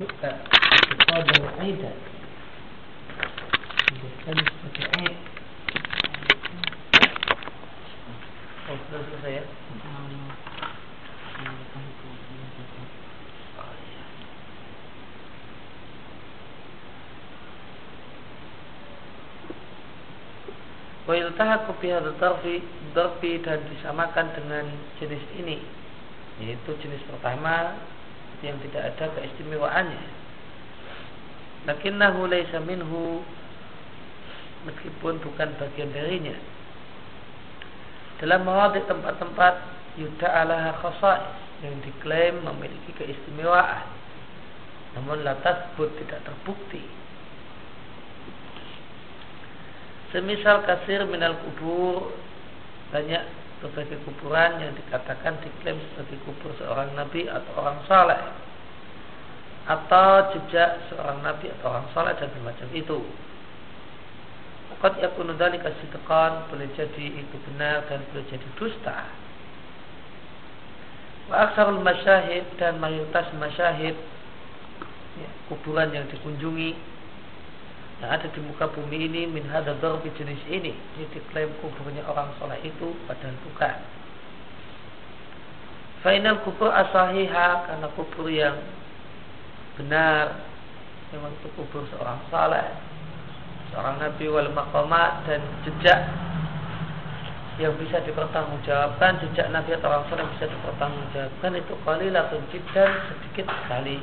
Qadar Aidan Dijadikan sebagai Aid Oh sudah selesai ya? Wa yultahaku bihadu darfi Darfi dan disamakan dengan jenis ini Yaitu jenis pertama Yang tidak ada keistimewaannya. Lakinnahu laysa minhu Meskipun bukan bagian darinya. Dalam mawadik tempat-tempat Yuda'alaha khasais Yang diklaim memiliki keistimewaan. Namun latas pun tidak terbukti. Semisal kasir minal kubur banyak berbagai kuburan yang dikatakan diklaim sebagai kubur seorang nabi atau orang saleh atau jejak seorang nabi atau orang saleh dan semacam itu. Qad yakunu dzalika sidqan boleh jadi itu benar dan boleh jadi dusta. Aksarul masyahid dan mayoritas masyahid ya, kuburan yang dikunjungi yang ada di muka bumi ini min hadza darbi jenis ini ini diklaim kuburnya orang soleh itu padahal bukan. Final kubur asahiha karena kubur yang benar memang itu kubur seorang saleh seorang nabi wal maqamat dan jejak yang bisa dipertanggungjawabkan jejak nabi atau orang saleh bisa dipertanggungjawabkan itu qalilatun jiddan sedikit sekali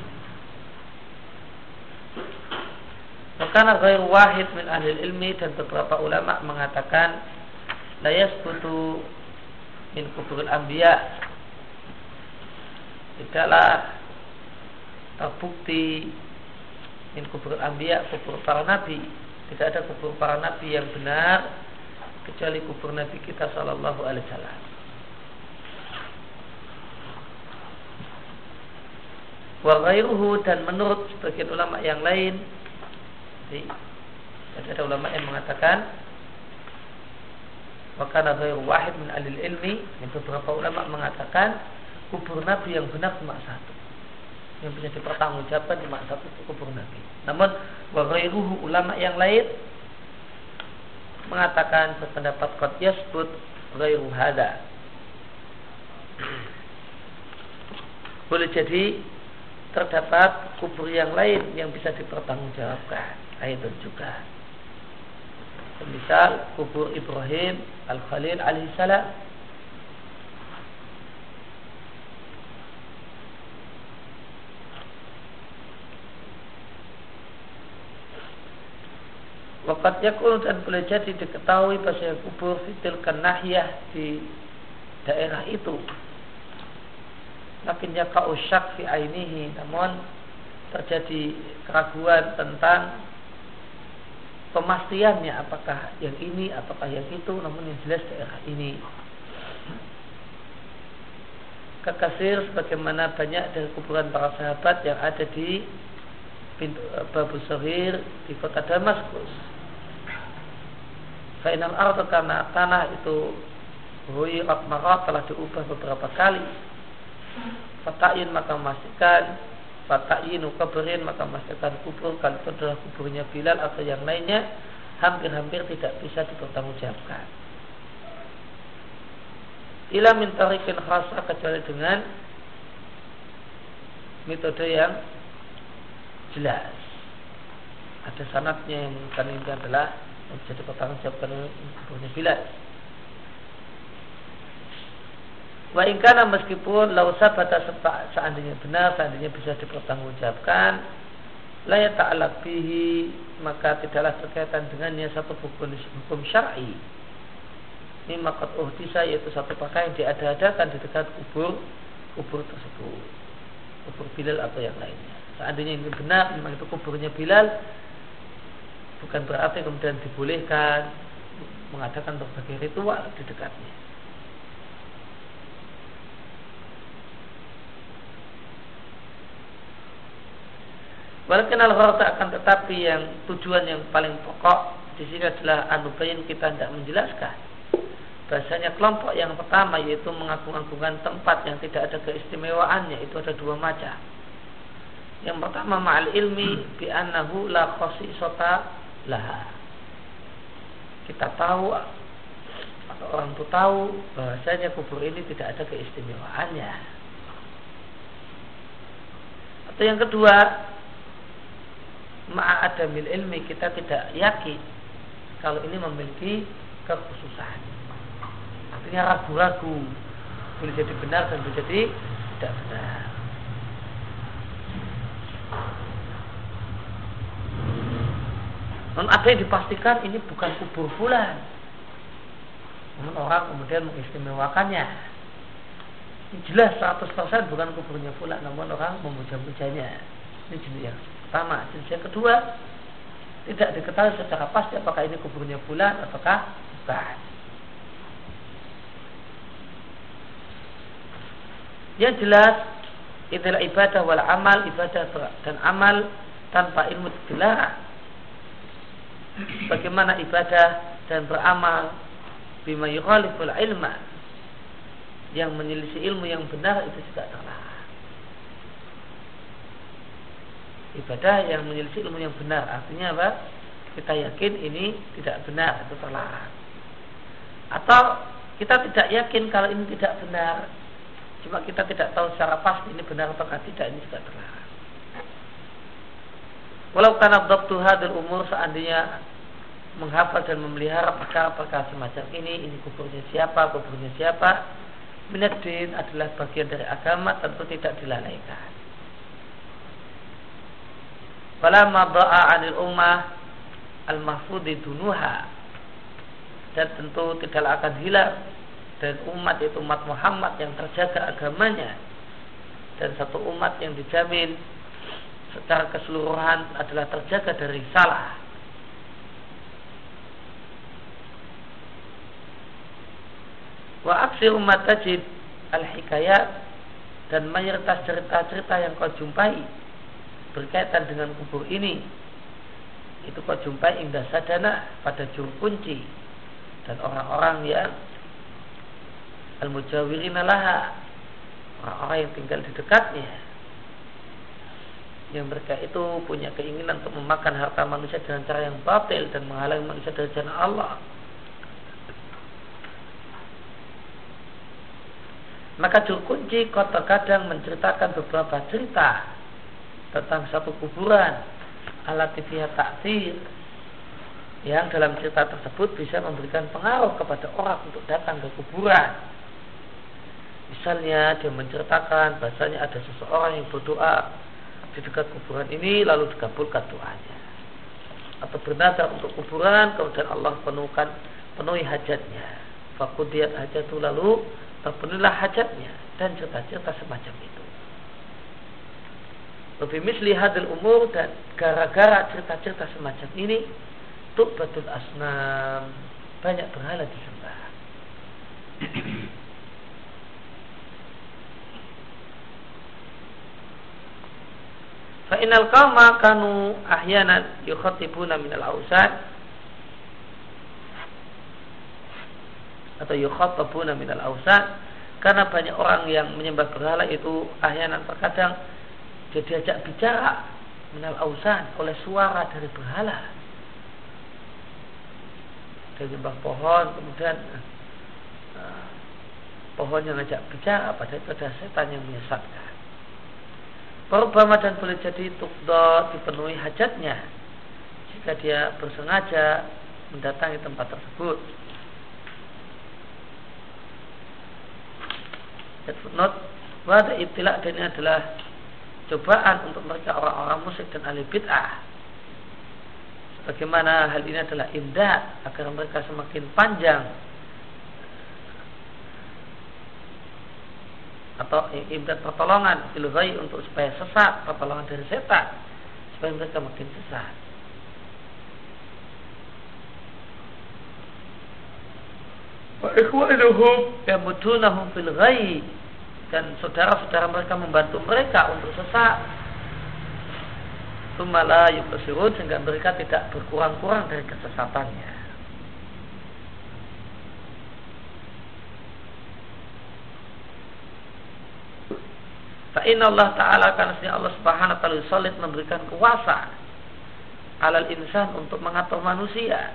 Makana ghair wahid min ahli ilmi dan beberapa ulama mengatakan la yasbutu min kuburil anbiya. Tidaklah terbukti min anbiya kubur para nabi. Tidak ada kubur para nabi yang benar kecuali kubur nabi kita sallallahu alaihi wasallam. Wa dan menurut sebagian ulama yang lain jadi ada ulama yang mengatakan maka ghairu wahid min alil ilmi yang beberapa ulama mengatakan kubur nabi yang benar cuma satu. Yang bisa dipertanggungjawabkan cuma satu itu kubur nabi. Namun wa ghairuhu ulama yang lain mengatakan berpendapat qad yasbut ghairu hada boleh jadi terdapat kubur yang lain yang bisa dipertanggungjawabkan itu juga misal kubur Ibrahim Al-Khalil alaihissalam Wakat yakul dan boleh jadi diketahui bahasa kubur fitil kanahiyah di daerah itu. Lakin kau syak fi ainihi. Namun terjadi keraguan tentang pemastiannya apakah yang ini ataukah yang itu namun yang jelas daerah ini kekasir sebagaimana banyak dari kuburan para sahabat yang ada di pintu eh, Babu Sahir di kota Damaskus. Final arto karena tanah itu Huyirat marat telah diubah beberapa kali Fatayin maka memastikan Fata'inu kabarin maka memastikan kubur kalau itu adalah kuburnya Bilal atau yang lainnya hampir-hampir tidak bisa dipertanggungjawabkan. Ila min tarikin khasa kecuali dengan metode yang jelas. Ada sanatnya yang kan ini adalah yang bisa dipertanggungjawabkan kuburnya Bilal. Wa ingkana meskipun lausa sabata seandainya benar, seandainya bisa dipertanggungjawabkan, layak ta'alak bihi, maka tidaklah berkaitan dengannya satu hukum, hukum syar'i. Ini makat uhdisa yaitu satu pakaian yang diada-adakan di dekat kubur kubur tersebut. Kubur Bilal atau yang lainnya. Seandainya ini benar, memang itu kuburnya Bilal, bukan berarti kemudian dibolehkan mengadakan berbagai ritual di dekatnya. Walakin al akan tetapi yang tujuan yang paling pokok di sini adalah anubayin kita tidak menjelaskan. Bahasanya kelompok yang pertama yaitu mengagung-agungkan tempat yang tidak ada keistimewaannya itu ada dua macam. Yang pertama ma'al ilmi bi annahu la sota laha. Kita tahu atau orang itu tahu bahwasanya kubur ini tidak ada keistimewaannya. Atau yang kedua, ma'adamil ilmi kita tidak yakin kalau ini memiliki kekhususan. Artinya ragu-ragu boleh jadi benar dan boleh jadi tidak benar. Non ada yang dipastikan ini bukan kubur fulan. Namun orang kemudian mengistimewakannya. Ini jelas 100% bukan kuburnya fulan, namun orang memuja-mujanya. Ini jenis yang pertama. Jenis yang kedua, tidak diketahui secara pasti apakah ini kuburnya fulan ataukah bukan. Yang jelas itulah ibadah wal amal ibadah dan amal tanpa ilmu dilarang bagaimana ibadah dan beramal bima yukhaliful ilma yang menyelisih ilmu yang benar itu juga terlarang. Ibadah yang menyelisih ilmu yang benar artinya apa? Kita yakin ini tidak benar itu terlarang. Atau kita tidak yakin kalau ini tidak benar, cuma kita tidak tahu secara pasti ini benar atau tidak ini juga terlarang. Walau karena dokter hadil umur seandainya menghafal dan memelihara perkara-perkara semacam ini, ini kuburnya siapa, kuburnya siapa, minadin adalah bagian dari agama tentu tidak dilalaikan. Falamma ba'a anil ummah al-mahfudi dunuha. Dan tentu tidaklah akan hilang dan umat itu umat Muhammad yang terjaga agamanya. Dan satu umat yang dijamin secara keseluruhan adalah terjaga dari salah. Wa aksi umat tajid al-hikayat dan mayoritas cerita-cerita yang kau jumpai berkaitan dengan kubur ini itu kau jumpai indah sadana pada juru kunci dan orang-orang yang al-mujawirina laha orang-orang yang tinggal di dekatnya yang mereka itu punya keinginan untuk memakan harta manusia dengan cara yang batil dan menghalangi manusia dari jalan Allah. Maka juru kunci kau terkadang menceritakan beberapa cerita tentang satu kuburan. Alat fiha taksir yang dalam cerita tersebut bisa memberikan pengaruh kepada orang untuk datang ke kuburan. Misalnya dia menceritakan bahasanya ada seseorang yang berdoa di dekat kuburan ini lalu dikabulkan doanya. Atau bernazar untuk kuburan kemudian Allah penuhkan penuhi hajatnya. Fakudiyat hajatu lalu terpenuhilah hajatnya dan cerita-cerita semacam itu lebih misli hadil umur dan gara-gara cerita-cerita semacam ini tuk betul asnam banyak berhala disembah. Fa innal qauma kanu ahyanan yukhatibuna minal awsan atau yukhatabuna minal awsan karena banyak orang yang menyembah berhala itu ahyanan terkadang dia diajak bicara minal awsan oleh suara dari berhala dia menyembah pohon kemudian uh, pohon yang ngajak bicara pada itu ada setan yang menyesatkan Perubahan dan boleh jadi tukdo dipenuhi hajatnya jika dia bersengaja mendatangi tempat tersebut. Footnote Wada ibtilak dan ini adalah cobaan untuk mereka orang-orang musyrik dan ahli bid'ah. Bagaimana hal ini adalah indah agar mereka semakin panjang. Atau imdad pertolongan ilghai untuk supaya sesat pertolongan dari setan supaya mereka makin sesat. Wa ikhwanuhum yamudunahum fil ghai dan saudara-saudara mereka membantu mereka untuk sesat Tumala yukasirun sehingga mereka tidak berkurang-kurang dari kesesatannya. Fa Inna Allah Ta'ala karena Allah Subhanahu wa taala solid memberikan kuasa alal insan untuk mengatur manusia.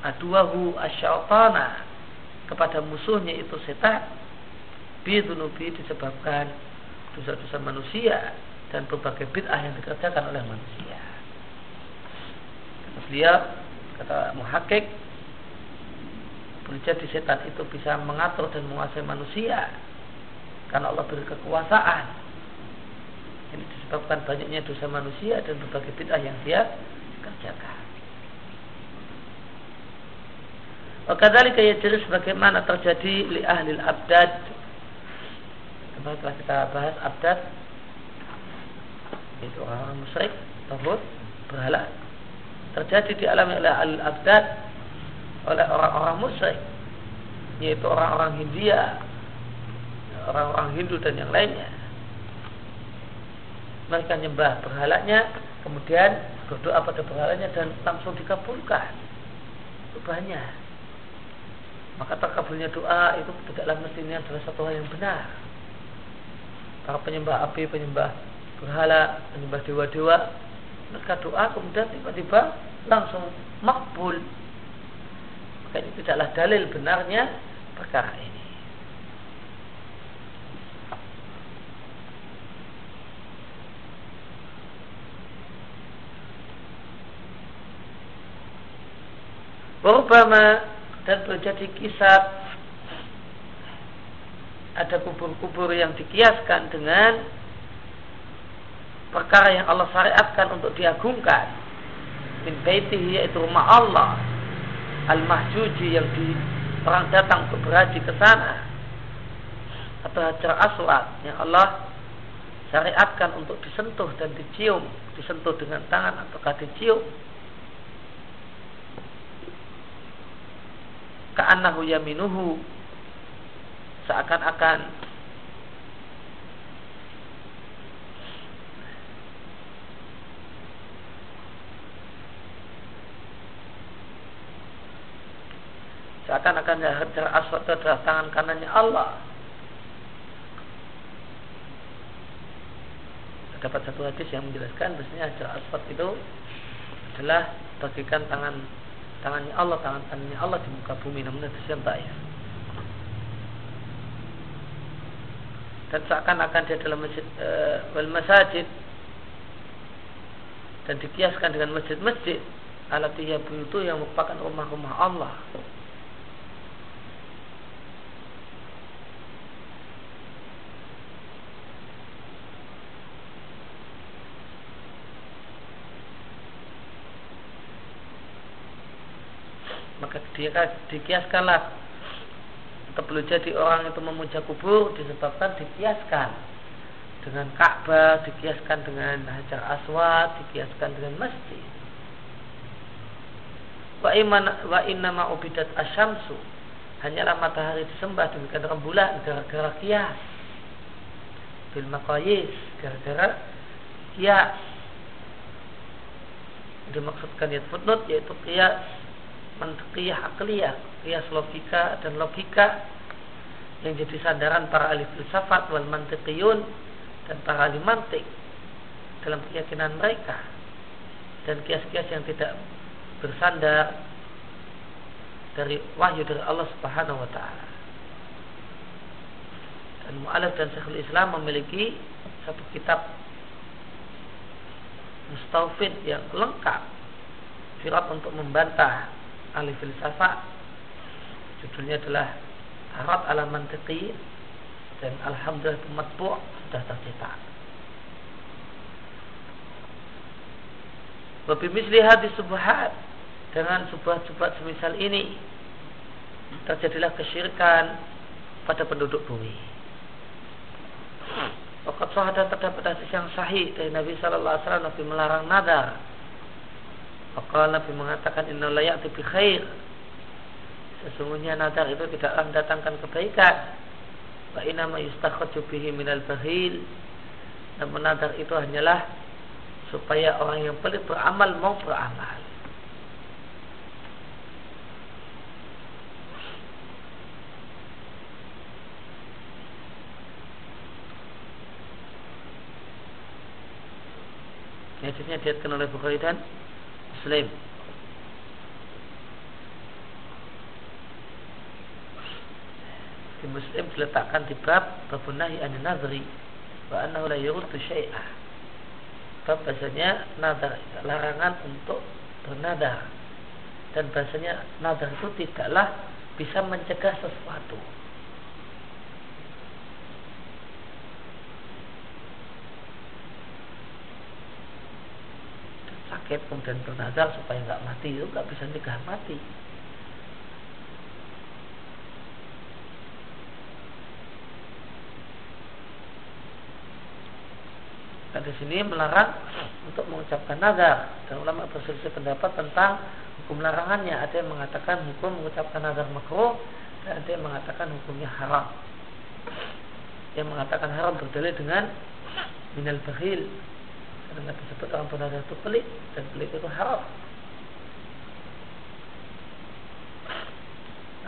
Aduahu asyaitana kepada musuhnya itu setan bidunubi disebabkan dosa-dosa manusia dan berbagai bid'ah yang dikerjakan oleh manusia. Beliau, kata muhakik, boleh jadi setan itu bisa mengatur dan menguasai manusia karena Allah beri kekuasaan. Ini disebabkan banyaknya dosa manusia dan berbagai bid'ah yang dia kerjakan. Wakadhalika jelas bagaimana terjadi li ahli abdad. Kemarin telah kita bahas abdad itu orang musyrik, tauhid, berhala. Terjadi di alam oleh ahli abdad oleh orang-orang musyrik. Yaitu orang-orang Hindia orang-orang Hindu dan yang lainnya. Mereka nyembah berhalanya kemudian berdoa pada berhalanya dan langsung dikabulkan. Itu banyak. Maka terkabulnya doa itu tidaklah mestinya adalah satu hal yang benar para penyembah api penyembah berhala penyembah dewa-dewa mereka doa kemudian tiba-tiba langsung makbul. Maka ini tidaklah dalil benarnya perkara ini. Warubama dan terjadi kisah ada kubur-kubur yang dikiaskan dengan perkara yang Allah syariatkan untuk diagungkan. Min baitihi yaitu rumah Allah. Al-mahjuji yang di orang datang untuk berhaji ke sana. Atau hajar aswad yang Allah syariatkan untuk disentuh dan dicium. Disentuh dengan tangan ataukah dicium. Ka'annahu yaminuhu seakan-akan seakan-akan Hajar Aswad adalah tangan kanannya Allah. Dapat satu hadis yang menjelaskan bahwasanya Hajar Aswad itu adalah bagikan tangan tangannya Allah, tangan kanannya Allah di muka bumi namun yang baik. Dan seakan-akan dia dalam masjid e, masajid dan dikiaskan dengan masjid-masjid alatiyah itu yang merupakan rumah-rumah Allah. maka dia dikiaskanlah atau perlu jadi orang itu memuja kubur disebabkan dikiaskan dengan Ka'bah, dikiaskan dengan Hajar Aswad, dikiaskan dengan masjid. Wa iman wa innama ubidat asyamsu. Hanyalah matahari disembah demikian rembulan gara-gara kias. Bil maqayis gara-gara kias. Dimaksudkan ya footnote yaitu kias mantikiyah akliyah kias logika dan logika yang jadi sandaran para ahli filsafat wal mantiqiyun dan para ahli mantik dalam keyakinan mereka dan kias-kias yang tidak bersandar dari wahyu dari Allah Subhanahu wa taala. Dan Mu'alaf dan Syekhul Islam memiliki satu kitab Mustawfid yang lengkap Firat untuk membantah ahli filsafat judulnya adalah Arab ala mantiqi dan alhamdulillah matbu' sudah tercetak. Wabi misli hadis subhat dengan subhat-subhat semisal ini terjadilah kesyirikan pada penduduk bumi. Wakat sahadat terdapat hadis yang sahih dari Nabi Sallallahu Alaihi Wasallam Nabi melarang nadar maka Nabi mengatakan inna la ya'ti bi khair. Sesungguhnya nadar itu tidak mendatangkan kebaikan. Wa inna ma yustakhaju bihi minal bahil. Dan menadar itu hanyalah supaya orang yang pelit beramal mau beramal. hadisnya diatkan oleh Bukhari dan Muslim. Di Muslim diletakkan di bab babunahi an nazri wa annahu la yurdu syai'ah. Bab bahasanya nazar larangan untuk bernadar dan bahasanya nazar itu tidaklah bisa mencegah sesuatu. Sakit kemudian bernazar supaya nggak mati itu nggak bisa mencegah mati. Dan di sini melarang untuk mengucapkan nazar dan ulama berselisih pendapat tentang hukum larangannya. Ada yang mengatakan hukum mengucapkan nazar makruh dan ada yang mengatakan hukumnya haram. Yang mengatakan haram berdalil dengan minal bakhil karena disebut orang bernazar itu pelit dan pelit itu haram.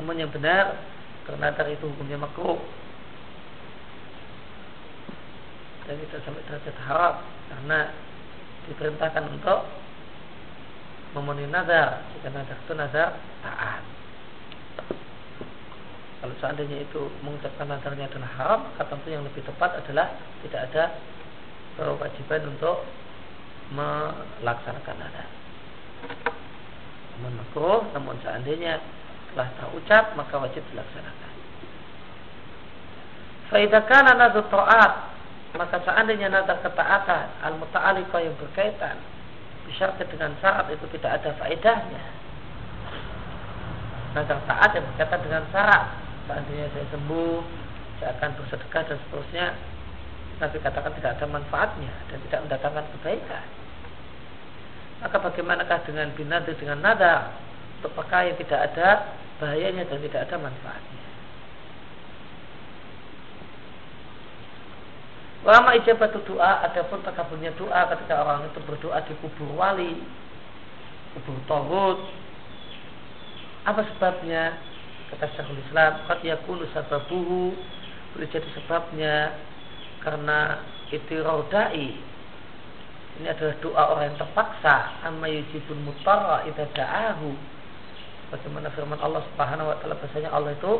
Namun yang benar bernazar itu hukumnya makruh. Dan tidak sampai derajat haram. Karena diperintahkan untuk memenuhi nazar. Jika nazar itu nazar taat. Kalau seandainya itu mengucapkan nazarnya adalah haram maka tentu yang lebih tepat adalah tidak ada kewajiban untuk melaksanakan nazar namun makruh namun seandainya telah terucap maka wajib dilaksanakan. Faidakan anak taat maka seandainya nazar ketaatan al muta'alliqah yang berkaitan bisyarat dengan syarat itu tidak ada faedahnya. Nazar taat yang berkaitan dengan syarat seandainya saya sembuh saya akan bersedekah dan seterusnya tapi katakan tidak ada manfaatnya dan tidak mendatangkan kebaikan maka bagaimanakah dengan binati dengan nada untuk yang tidak ada bahayanya dan tidak ada manfaatnya Lama ijabat doa, adapun terkabulnya doa ketika orang itu berdoa di kubur wali, kubur tohut. Apa sebabnya? Kata Syekhul Islam, Qad yakunu sababuhu boleh jadi sebabnya karena itirodai ini adalah doa orang yang terpaksa. Amma yujibun mutara idza da'ahu. Bagaimana firman Allah Subhanahu wa taala? Bahasanya Allah itu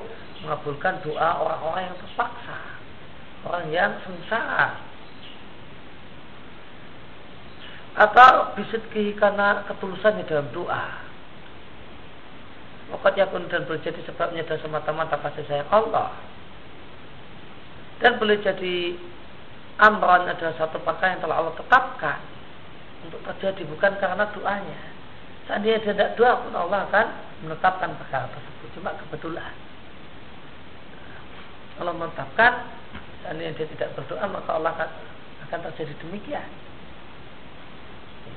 mengabulkan doa orang-orang yang terpaksa. Orang yang sengsara. Atau bisidkihi karena ketulusannya dalam doa. Wakat yakun dan boleh jadi sebabnya dan semata-mata kasih sayang Allah dan boleh jadi amran adalah satu perkara yang telah Allah tetapkan untuk terjadi bukan karena doanya seandainya dia tidak doa pun Allah akan menetapkan perkara tersebut cuma kebetulan Allah menetapkan Seandainya dia tidak berdoa maka Allah akan, akan terjadi demikian.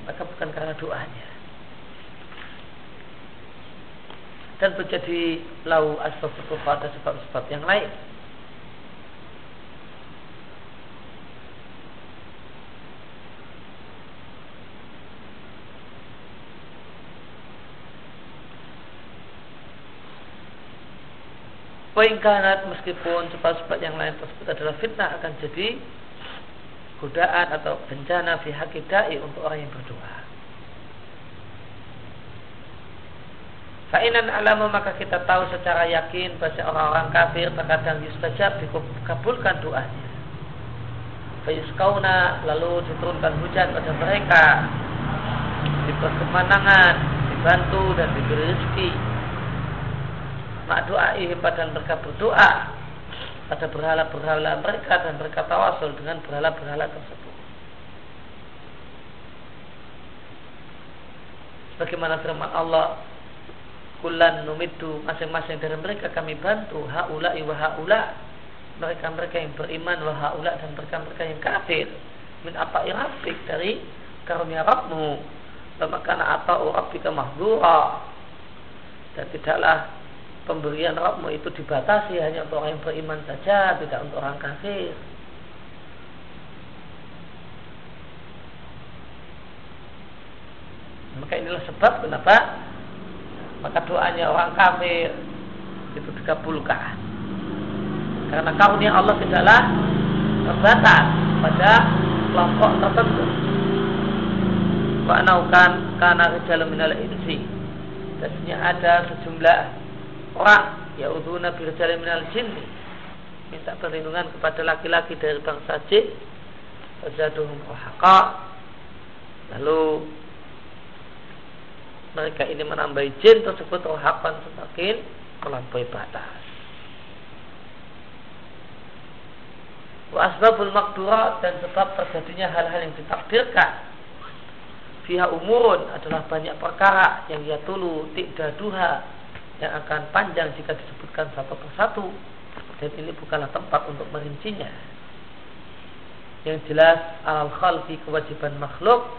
Maka bukan karena doanya. Dan terjadi lau asbab pada sebab-sebab yang lain. Poinkanat meskipun sebab-sebab yang lain tersebut adalah fitnah akan jadi godaan atau bencana fi hakidai untuk orang yang berdoa. Fa'inan alamu maka kita tahu secara yakin bahwa orang-orang kafir terkadang yustajab dikabulkan doanya. Fayuskauna lalu diturunkan hujan pada mereka diberi kemenangan, dibantu dan diberi rezeki Ma'du'aihi pada mereka berdoa. Pada berhala-berhala mereka dan mereka tawasul dengan berhala-berhala tersebut. Bagaimana firman Allah? Kulan numidu masing-masing dari mereka kami bantu. Haula wa haula mereka-mereka yang beriman wa haula dan mereka-mereka yang kafir. Min apa irafik dari karunia Rabbmu. Maka apa rabbika mahdura. Dan tidaklah pemberian Rabbmu itu dibatasi hanya untuk orang yang beriman saja, tidak untuk orang kafir. Maka inilah sebab kenapa maka doanya orang kafir itu dikabulkan. Karena karunia Allah tidaklah terbatas pada kelompok tertentu. wa naukan kana rijalun minal insi Biasanya ada sejumlah orang yauduna bi rijalun minal jinni. Minta perlindungan kepada laki-laki dari bangsa jin. Fazaduhum rahaqa lalu mereka ini menambah jin tersebut rohakan semakin melampaui batas. Wa asbabul dan sebab terjadinya hal-hal yang ditakdirkan. Fiha umurun adalah banyak perkara yang yatulu duha yang akan panjang jika disebutkan satu persatu dan ini bukanlah tempat untuk merincinya. Yang jelas al khalqi kewajiban makhluk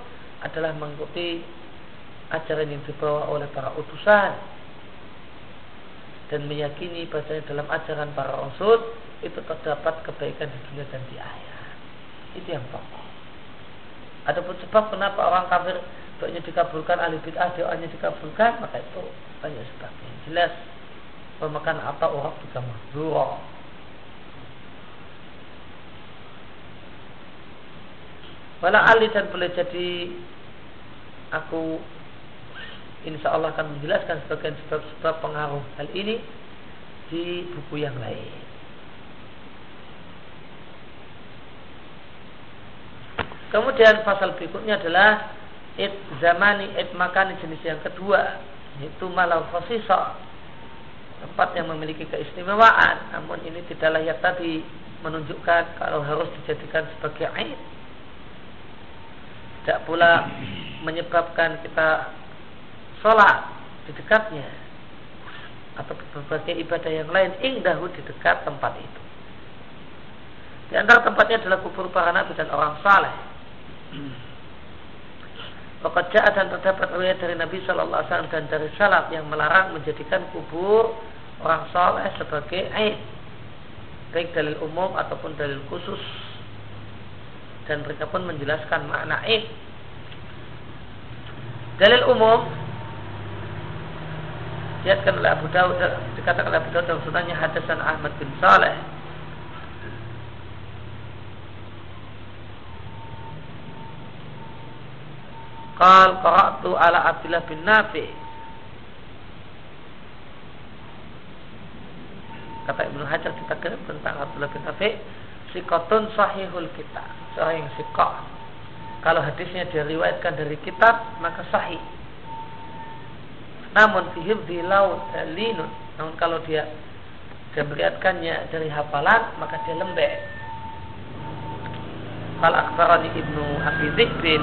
adalah mengikuti ajaran yang dibawa oleh para utusan dan meyakini bahasanya dalam ajaran para rasul itu terdapat kebaikan di dunia dan di akhirat. Itu yang pokok. Adapun sebab kenapa orang kafir doanya dikabulkan, ahli bid'ah doanya dikabulkan, maka itu banyak sebabnya. Jelas pemakan atau orang juga mahzura. Wala ali dan boleh jadi aku insya Allah akan menjelaskan sebagian sebab-sebab pengaruh hal ini di buku yang lain. Kemudian pasal berikutnya adalah zamani it makani jenis yang kedua yaitu malau khosisa tempat yang memiliki keistimewaan. Namun ini tidak layak tadi menunjukkan kalau harus dijadikan sebagai aid tidak pula menyebabkan kita sholat di dekatnya. Atau berbagai ibadah yang lain ingdahu di dekat tempat itu. Di antara tempatnya adalah kubur para nabi dan orang saleh Pekerjaan dan terdapat riwayat dari Nabi Shallallahu Alaihi Wasallam dan dari salaf yang melarang menjadikan kubur orang soleh sebagai aid, baik dalil umum ataupun dalil khusus. Dan mereka pun menjelaskan makna aid. Dalil umum diatkan oleh Abu Dawud dikatakan oleh Abu Dawud dalam sunannya hadasan Ahmad bin Saleh Qal qara'tu ala Abdullah bin Nafi. Kata Ibnu Hajar kita kirim tentang Abdullah bin Nafi, sikotun sahihul kita, sahih sikah. Kalau hadisnya diriwayatkan dari kitab, maka sahih. Namun fihim di laut linun. Namun kalau dia dia melihatkannya dari hafalan, maka dia lembek. Kalau akhbarani Ibnu Abi Zikrin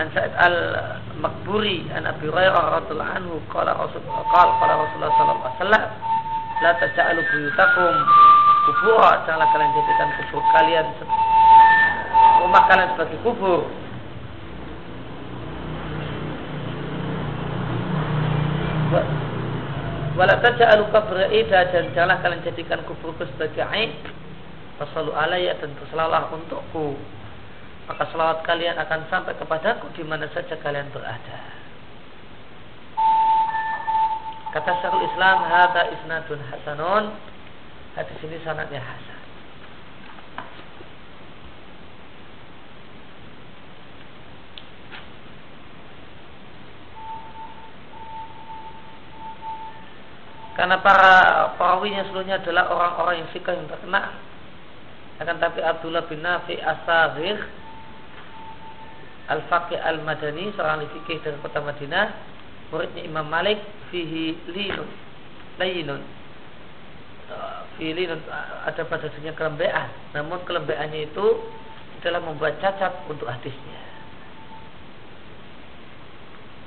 an Sa'id al-Makburi an Abi Hurairah radhiyallahu anhu qala Rasul qala qala Rasulullah sallallahu alaihi wasallam la taj'alu buyutakum kubura. Janganlah kalian jadikan kubur kalian rumah kalian sebagai kubur. Wala taj'alu qabra dan janganlah kalian jadikan kuburku sebagai aib. Wasallu alaiya dan berselalah untukku maka selawat kalian akan sampai kepadaku di mana saja kalian berada. Kata Syekhul Islam, hada isnadun hasanun. Hadis ini sanadnya hasan. Karena para perawinya seluruhnya adalah orang-orang yang sikah yang terkenal. Akan tapi Abdullah bin Nafi Asabir Al-Faqih Al-Madani seorang fikih dari kota Madinah muridnya Imam Malik fihi linun layinun. Fihi linun ada pada dunia kelembean. Namun kelembeannya itu adalah membuat cacat untuk hadisnya.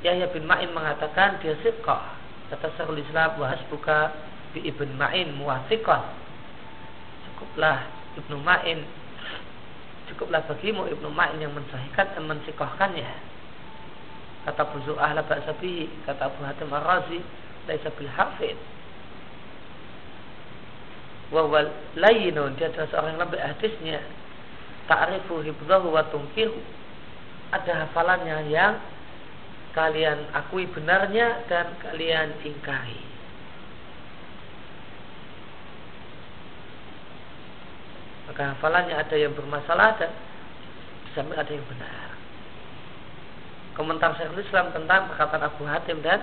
Yahya bin Ma'in mengatakan dia siqah. Kata Syekhul Islam wa hasbuka bi Ibn Ma'in muwasiqah cukuplah Ibnu Ma'in cukuplah bagimu Ibnu Ma'in yang mensahihkan dan mensikohkannya kata Abu Zu'ah la kata Abu Hatim Ar-Razi laisa bil hafid. Wa wal layinun dia adalah seorang yang lebih hadisnya. Ta'rifu hibdahu wa tungkiru ada hafalannya yang kalian akui benarnya dan kalian ingkari maka hafalannya ada yang bermasalah dan di samping ada yang benar. Komentar Syekhul Islam tentang perkataan Abu Hatim dan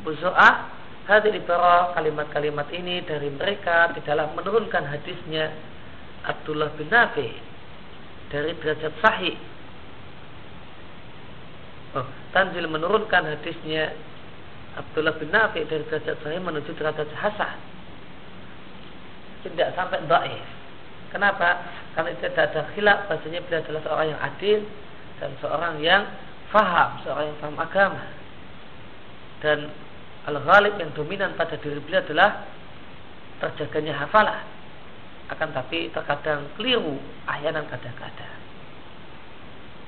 Abu Zo'ah Hadir ibarah kalimat-kalimat ini dari mereka tidaklah menurunkan hadisnya Abdullah bin Nafi dari derajat sahih. Oh, Tanzil menurunkan hadisnya Abdullah bin Nafi dari derajat sahih menuju derajat hasan. Tidak sampai dhaif. Kenapa? Karena tidak ada khilaf bahasanya beliau adalah seorang yang adil dan seorang yang faham, seorang yang faham agama. Dan al-ghalib yang dominan pada diri beliau adalah terjaganya hafalah. Akan tapi terkadang keliru, ahyanan kadang-kadang.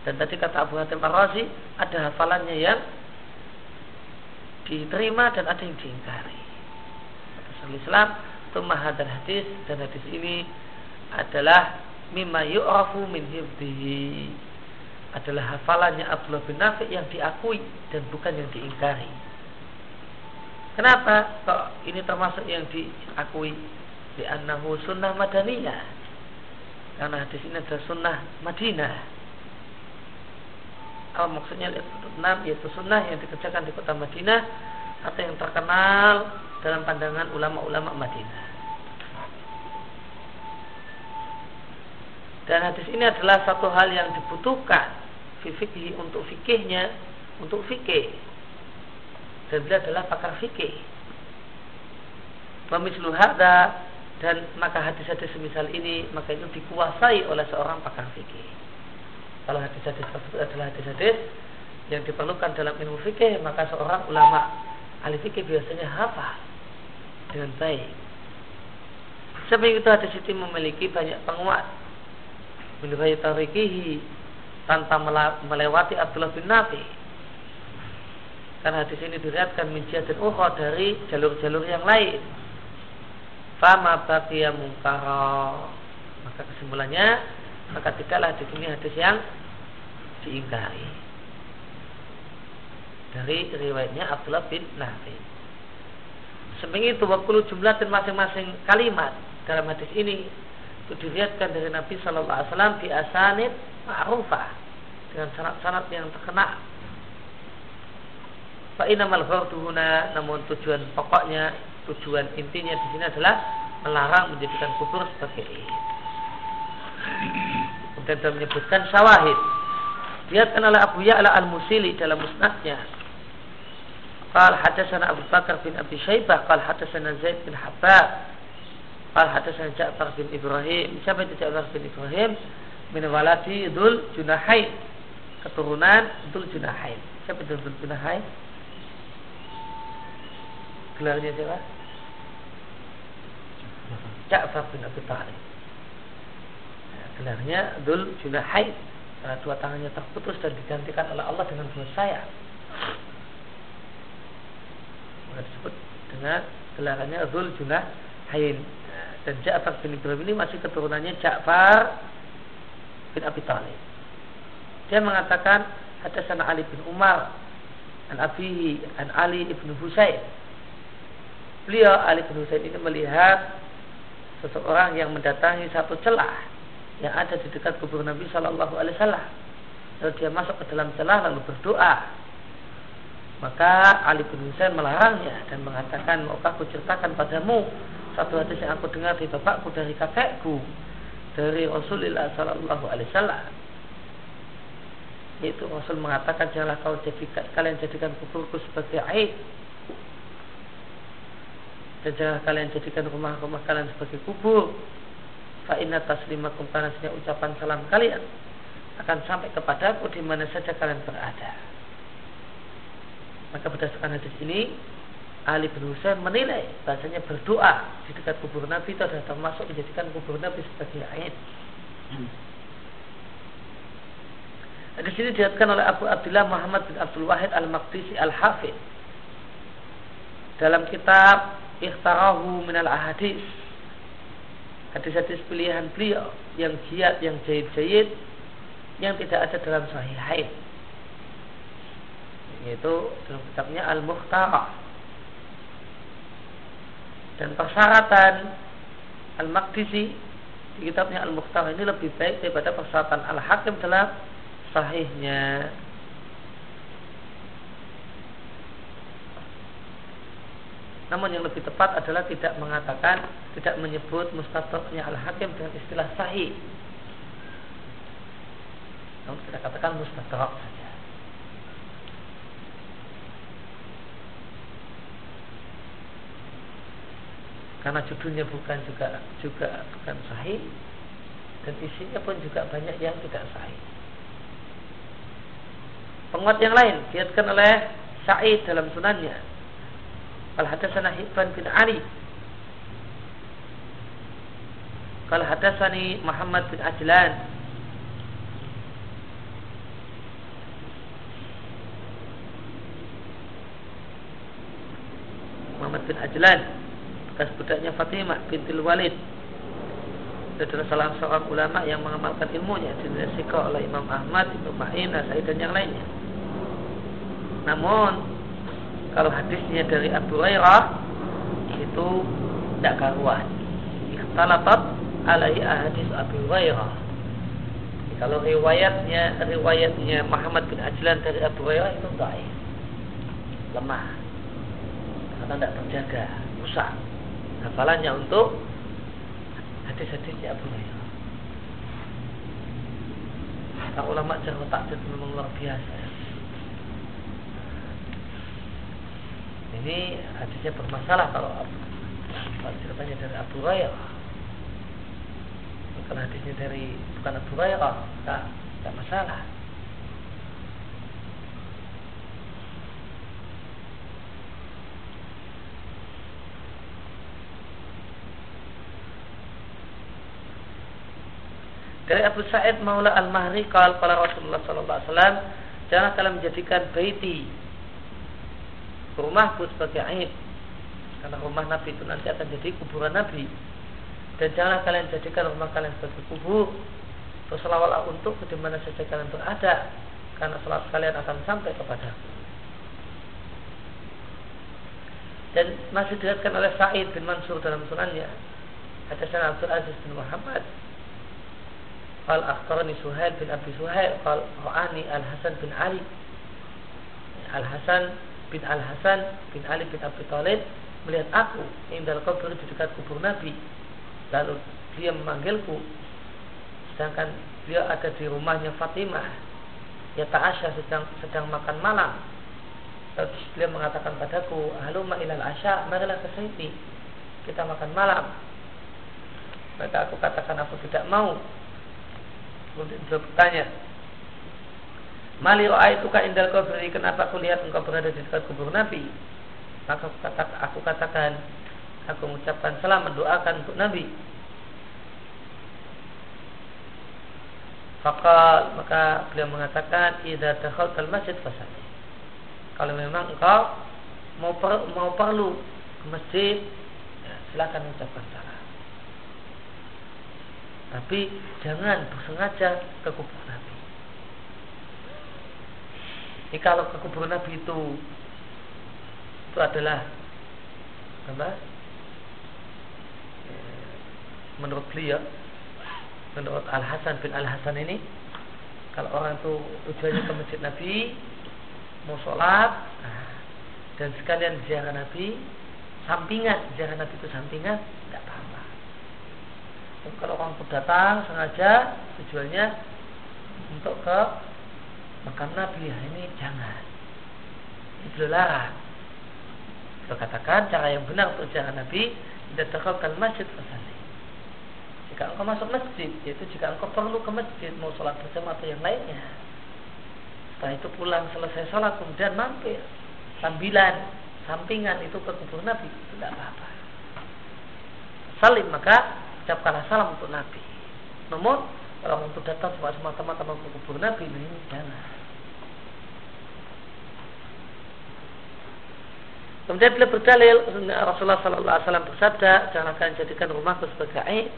Dan tadi kata Abu Hatim Ar-Razi, ada hafalannya yang diterima dan ada yang diingkari. Kata Islam, Tumma hadal hadis dan hadis ini adalah mimma yu'rafu min hifdihi adalah hafalannya Abdullah bin Nafi yang diakui dan bukan yang diingkari. Kenapa kok ini termasuk yang diakui? Di annahu sunnah madaniyah. Karena hadis ini adalah sunnah Madinah. Apa maksudnya enam yaitu sunnah yang dikerjakan di kota Madinah atau yang terkenal dalam pandangan ulama-ulama Madinah. Dan hadis ini adalah satu hal yang dibutuhkan fikih untuk fikihnya untuk fikih. Dan beliau adalah pakar fikih. Memislu hadda dan maka hadis-hadis semisal ini maka itu dikuasai oleh seorang pakar fikih. Kalau hadis-hadis tersebut adalah hadis-hadis yang diperlukan dalam ilmu fikih maka seorang ulama ahli fikih biasanya hafal dengan baik. Sebab itu hadis itu memiliki banyak penguat. Menurut tarikihi tanpa melewati Abdullah bin Nafi. Karena hadis ini diriatkan min dan ukhra dari jalur-jalur yang lain. Fama baqiya mungkara. Maka kesimpulannya maka tidaklah di sini hadis yang diingkari. Dari riwayatnya Abdullah bin Nafi. Sebenarnya itu waktu jumlah dan masing-masing kalimat dalam hadis ini diriatkan dari Nabi Shallallahu Alaihi Wasallam di asanid ma'rufah dengan syarat-syarat yang terkenal. Fa inamal huna namun tujuan pokoknya tujuan intinya di sini adalah melarang menjadikan kubur sebagai. Kemudian dia menyebutkan syawahid. Diatkan oleh Abu Ya'la al-Musili dalam musnadnya. Qal hadatsana Abu Bakar bin Abi Syaibah, qal hadatsana Zaid bin Habab, qal hadatsana Ja'far bin Ibrahim. Siapa itu Ja'far bin Ibrahim? min waladi Dul Junahain. Keturunan Dul Junahain. Siapa itu Dul Junahain? Gelarnya siapa? Ja'far bin Abi Talib ya, gelarnya Dul Junahain. Karena dua tangannya terputus dan digantikan oleh Allah dengan dua sayap. Maka disebut dengan gelarannya Dul Junahain dan Ja'far bin Ibrahim ini masih keturunannya Ja'far bin Abi Thalib. Dia mengatakan hadatsana Ali bin Umar an Abihi an Ali bin Husain. Beliau Ali bin Husain ini melihat seseorang yang mendatangi satu celah yang ada di dekat kubur Nabi Shallallahu Alaihi Wasallam. Lalu dia masuk ke dalam celah lalu berdoa. Maka Ali bin Husain melarangnya dan mengatakan, maukah aku ceritakan padamu satu hadis yang aku dengar dari bapakku dari kakekku dari Rasulullah Sallallahu Alaihi Wasallam. Itu Rasul mengatakan janganlah kau jadikan kalian jadikan kuburku sebagai aib. Dan jangan kalian jadikan rumah-rumah kalian sebagai kubur. Fa inna taslimakum karena ucapan salam kalian akan sampai kepadaku di mana saja kalian berada. Maka berdasarkan hadis ini Ali bin Husain menilai bahasanya berdoa di dekat kubur Nabi itu adalah termasuk menjadikan kubur Nabi sebagai. Hmm. Di sini dilihatkan oleh Abu Abdullah Muhammad bin Abdul Wahid Al-Maqdisi Al-Hafid dalam kitab Ikhtarahu Minal Ahadis hadis-hadis pilihan beliau yang jihad, yang jahit-jahit yang tidak ada dalam sahihain yaitu dalam kitabnya Al-Mukhtarah dan persyaratan Al-Maqdisi di kitabnya Al-Mukhtar ini lebih baik daripada persyaratan Al-Hakim dalam sahihnya. Namun yang lebih tepat adalah tidak mengatakan, tidak menyebut mustadraknya Al-Hakim dengan istilah sahih. Namun kita katakan mustadrak saja. Karena judulnya bukan juga juga bukan sahih dan isinya pun juga banyak yang tidak sahih. Penguat yang lain diatkan oleh Sa'id dalam sunannya Qala hadatsana Hibban bin Ali. Qala hadatsani Muhammad bin Ajlan. Muhammad bin Ajlan bekas budaknya Fatimah bintil Walid adalah salah seorang ulama yang mengamalkan ilmunya dinasika oleh Imam Ahmad, Ibnu Ma'in, Nasai dan yang lainnya. Namun kalau hadisnya dari Abu Hurairah itu tidak karuan. Ikhtalatat alai hadis Abu Hurairah. Kalau riwayatnya riwayatnya Muhammad bin Ajlan dari Abu Hurairah itu baik. Lemah. Karena tidak terjaga, rusak. Hafalannya untuk hadis-hadisnya Abu Hurairah. Para ulama jarh takdir memang luar biasa. ini hadisnya bermasalah kalau ceritanya dari Abu Hurairah bukan hadisnya dari bukan Abu Hurairah tak, tak masalah Dari Abu Sa'id Maula Al-Mahri Kal Kala Rasulullah Sallallahu Alaihi Wasallam Jangan kalian menjadikan baiti rumahku sebagai aib karena rumah Nabi itu nanti akan jadi kuburan Nabi. Dan janganlah kalian jadikan rumah kalian sebagai kubur. Berselawatlah untuk di mana saja kalian berada karena salat kalian akan sampai kepada dan masih dilihatkan oleh Sa'id bin Mansur dalam sunannya sana Abdul Aziz bin Muhammad Qal akhtarani Suhail bin Abi Suhail Qal Ra'ani Al-Hasan bin Ali. Al-Hasan bin Al Hasan bin Ali bin Abi Thalib melihat aku indal kubur di dekat kubur Nabi. Lalu dia memanggilku. Sedangkan dia ada di rumahnya Fatimah. Ya Ta'asya sedang sedang makan malam. Lalu dia mengatakan padaku haluma ilal asya marilah ke sini. Kita makan malam. Maka aku katakan aku tidak mau kemudian dia bertanya Mali itu ka indal kubri kenapa aku lihat engkau berada di dekat kubur Nabi? Maka aku, kata, aku katakan, aku mengucapkan salam mendoakan untuk Nabi. Fakal maka beliau mengatakan idza dakhaltal masjid fasalli. Kalau memang engkau mau per, mau perlu ke masjid, ya, silakan mengucapkan salam. Tapi jangan bersengaja ke kubur Nabi. Ini kalau ke kubur Nabi itu itu adalah apa? Menurut beliau, menurut Al Hasan bin Al Hasan ini, kalau orang itu tujuannya ke masjid Nabi, mau sholat, nah, dan sekalian ziarah Nabi, sampingan ziarah Nabi itu sampingan, tidak apa-apa. Kalau orang itu datang sengaja tujuannya untuk ke maka Nabi. Ya ini jangan. Itu larang Beliau katakan cara yang benar untuk jangan Nabi tidak terkaukan masjid fasali jika engkau masuk masjid yaitu jika engkau perlu ke masjid mau sholat bersama atau yang lainnya. Setelah itu pulang selesai sholat kemudian mampir. Sambilan sampingan itu ke kubur Nabi. Tidak apa-apa. Salim maka ucapkanlah salam untuk Nabi namun kalau untuk datang semata-mata mau kubur Nabi ini jangan. Kemudian beliau berdalil Rasulullah Sallallahu Alaihi Wasallam bersabda, jangan kalian jadikan rumahku sebagai air,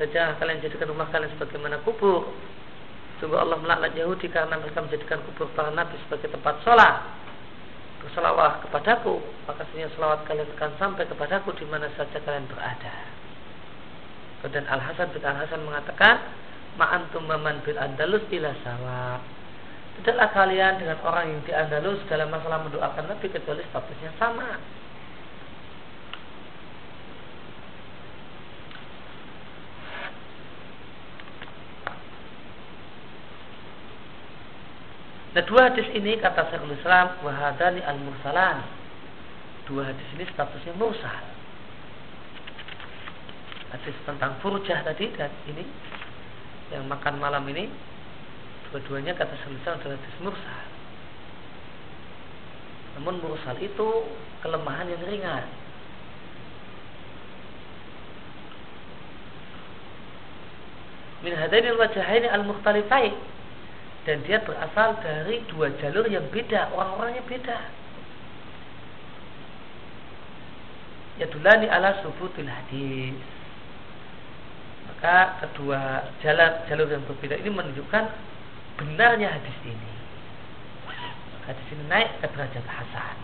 dan jangan kalian jadikan rumah kalian sebagai mana kubur. Sungguh Allah melaknat Yahudi karena mereka menjadikan kubur para nabi sebagai tempat sholat. Bersalawah kepadaku, maka senyum salawat kalian akan sampai kepadaku di mana saja kalian berada. Dan Al Hasan bin Al Hasan mengatakan ma'antum maman bil Andalus ila sawa Tidaklah kalian dengan orang yang di Andalus dalam masalah mendoakan Nabi kecuali statusnya sama. Nah dua hadis ini kata Syekhul Islam wahadani al mursalan. Dua hadis ini statusnya mursal. Hadis tentang furjah tadi dan ini yang makan malam ini dua-duanya kata Islam adalah hadis mursal. Namun mursal itu kelemahan yang ringan. Min hadaini al-wajahaini al-mukhtalifain dan dia berasal dari dua jalur yang beda, orang-orangnya beda. Ya dulani ala subutul hadis. Maka kedua jalan jalur yang berbeda ini menunjukkan benarnya hadis ini. Hadis ini naik ke derajat hasan.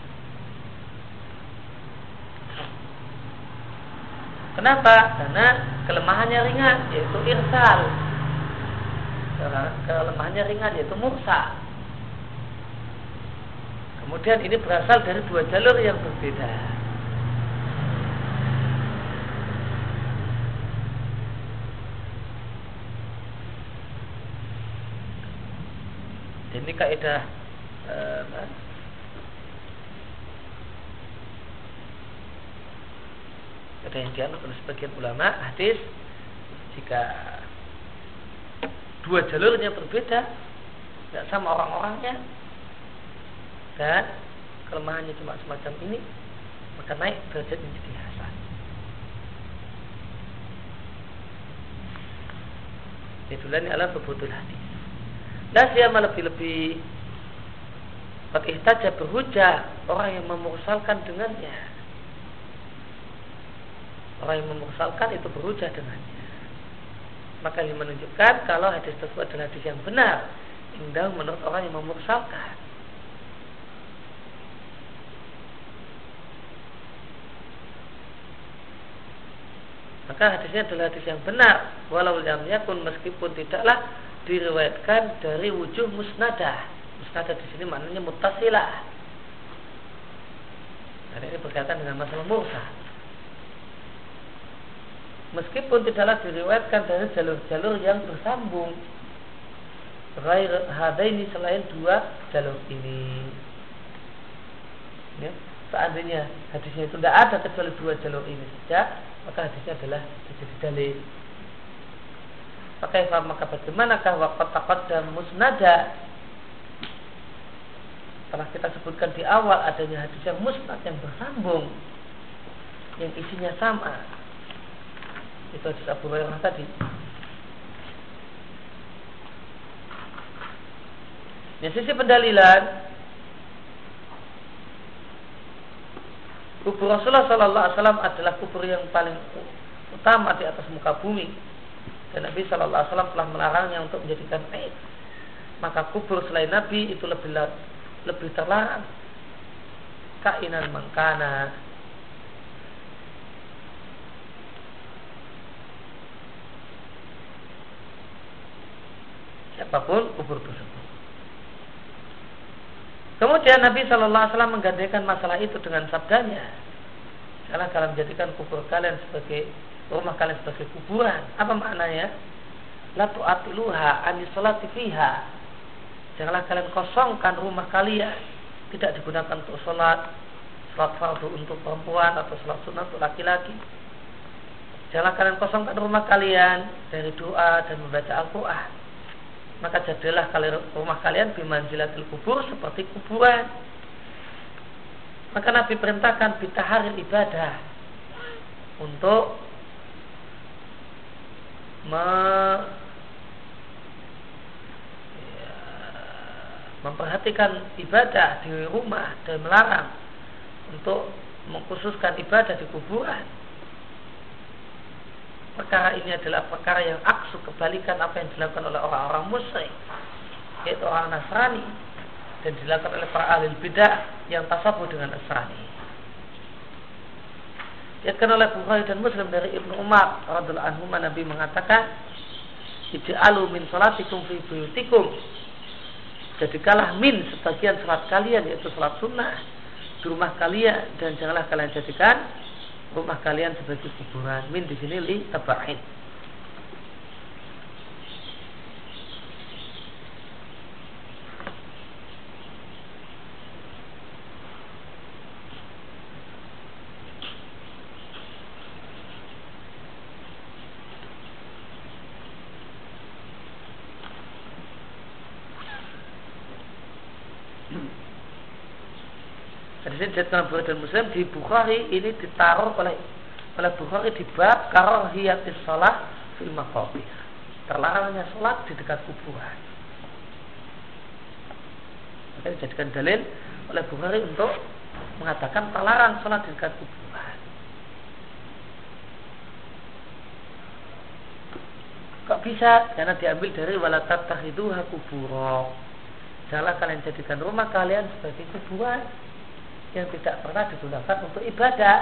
Kenapa? Karena kelemahannya ringan, yaitu irsal kelemahannya ringan yaitu mursa. Kemudian ini berasal dari dua jalur yang berbeda. Ini kaidah eh, ada yang dianggap oleh sebagian ulama hadis jika dua jalurnya berbeda tidak sama orang-orangnya dan kelemahannya cuma semacam ini maka naik derajat menjadi hasan Itulah adalah kebutuhan hadis. Dan siapa lebih-lebih Qad ihtaja berhujah. Orang yang memursalkan dengannya. Orang yang memursalkan itu berhujah dengannya. Maka ini menunjukkan kalau hadis tersebut adalah hadis yang benar. Indah menurut orang yang memursalkan. Maka hadisnya adalah hadis yang benar. Walau lam yakun meskipun tidaklah diriwayatkan dari wujud musnadah. Musnadah di sini maknanya mutasilah dan ini berkaitan dengan masalah mursal meskipun tidaklah diriwayatkan dari jalur-jalur yang bersambung Ghair ini selain dua jalur ini. Ya, seandainya hadisnya itu tidak ada kecuali dua jalur ini saja maka hadisnya adalah jadi dalil maka maka bagaimanakah waktu dan musnada? Telah kita sebutkan di awal adanya hadis yang musnad yang bersambung yang isinya sama. Itu hadis Abu Hurairah tadi. Di sisi pendalilan kubur Rasulullah Sallallahu Alaihi Wasallam adalah kubur yang paling utama di atas muka bumi dan Nabi Sallallahu Alaihi Wasallam telah melarangnya untuk menjadikan aib. Maka kubur selain Nabi itu lebih lebih terlarang. Kainan mengkana siapa pun kubur tersebut. Kemudian Nabi Shallallahu Alaihi Wasallam menggantikan masalah itu dengan sabdanya, karena kalian menjadikan kubur kalian sebagai rumah kalian sebagai kuburan. Apa maknanya? La tu'atiluha anisolati fiha. Janganlah kalian kosongkan rumah kalian. Tidak digunakan untuk sholat, sholat fardu untuk perempuan atau sholat sunnah untuk laki-laki. Janganlah kalian kosongkan rumah kalian dari doa dan membaca Al-Quran maka jadilah rumah kalian bimanzilatil kubur seperti kuburan. Maka Nabi perintahkan bitahar ibadah untuk me, ya, memperhatikan ibadah di rumah dan melarang untuk mengkhususkan ibadah di kuburan perkara ini adalah perkara yang aksu kebalikan apa yang dilakukan oleh orang-orang musyrik yaitu orang Nasrani dan dilakukan oleh para ahli bidah yang tasabuh dengan Nasrani. Diatkan oleh Bukhari dan Muslim dari Ibnu Umar radhiallahu anhu Nabi mengatakan Ij'alu min salatikum fi buyutikum Jadikanlah min sebagian salat kalian yaitu salat sunnah di rumah kalian dan janganlah kalian jadikan rumah kalian sebagai kuburan. Min di sini li tabain. Ini dalam Bukhari dan Muslim di Bukhari ini ditaruh oleh oleh Bukhari di bab karohiyatis sholat fil maqabir. Terlarangnya sholat di dekat kuburan. Maka dijadikan dalil oleh Bukhari untuk mengatakan terlarang sholat di dekat kuburan. Kok bisa? Karena diambil dari walatat tahiduha kuburo. Janganlah kalian jadikan rumah kalian sebagai kuburan yang tidak pernah digunakan untuk ibadah.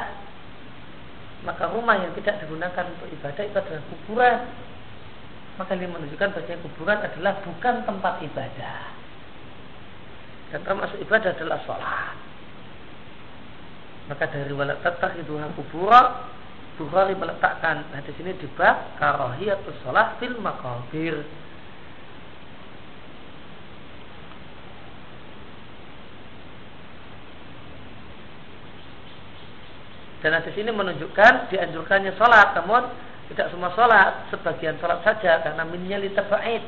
Maka rumah yang tidak digunakan untuk ibadah itu adalah kuburan. Maka ini menunjukkan bahwa kuburan adalah bukan tempat ibadah. Dan termasuk ibadah adalah sholat. Maka dari walat tetah itu kubura Bukhari meletakkan hadis ini di bab karohiyatus sholat fil makabir Dan hadis ini menunjukkan dianjurkannya sholat, namun tidak semua sholat, sebagian sholat saja karena minnya litabait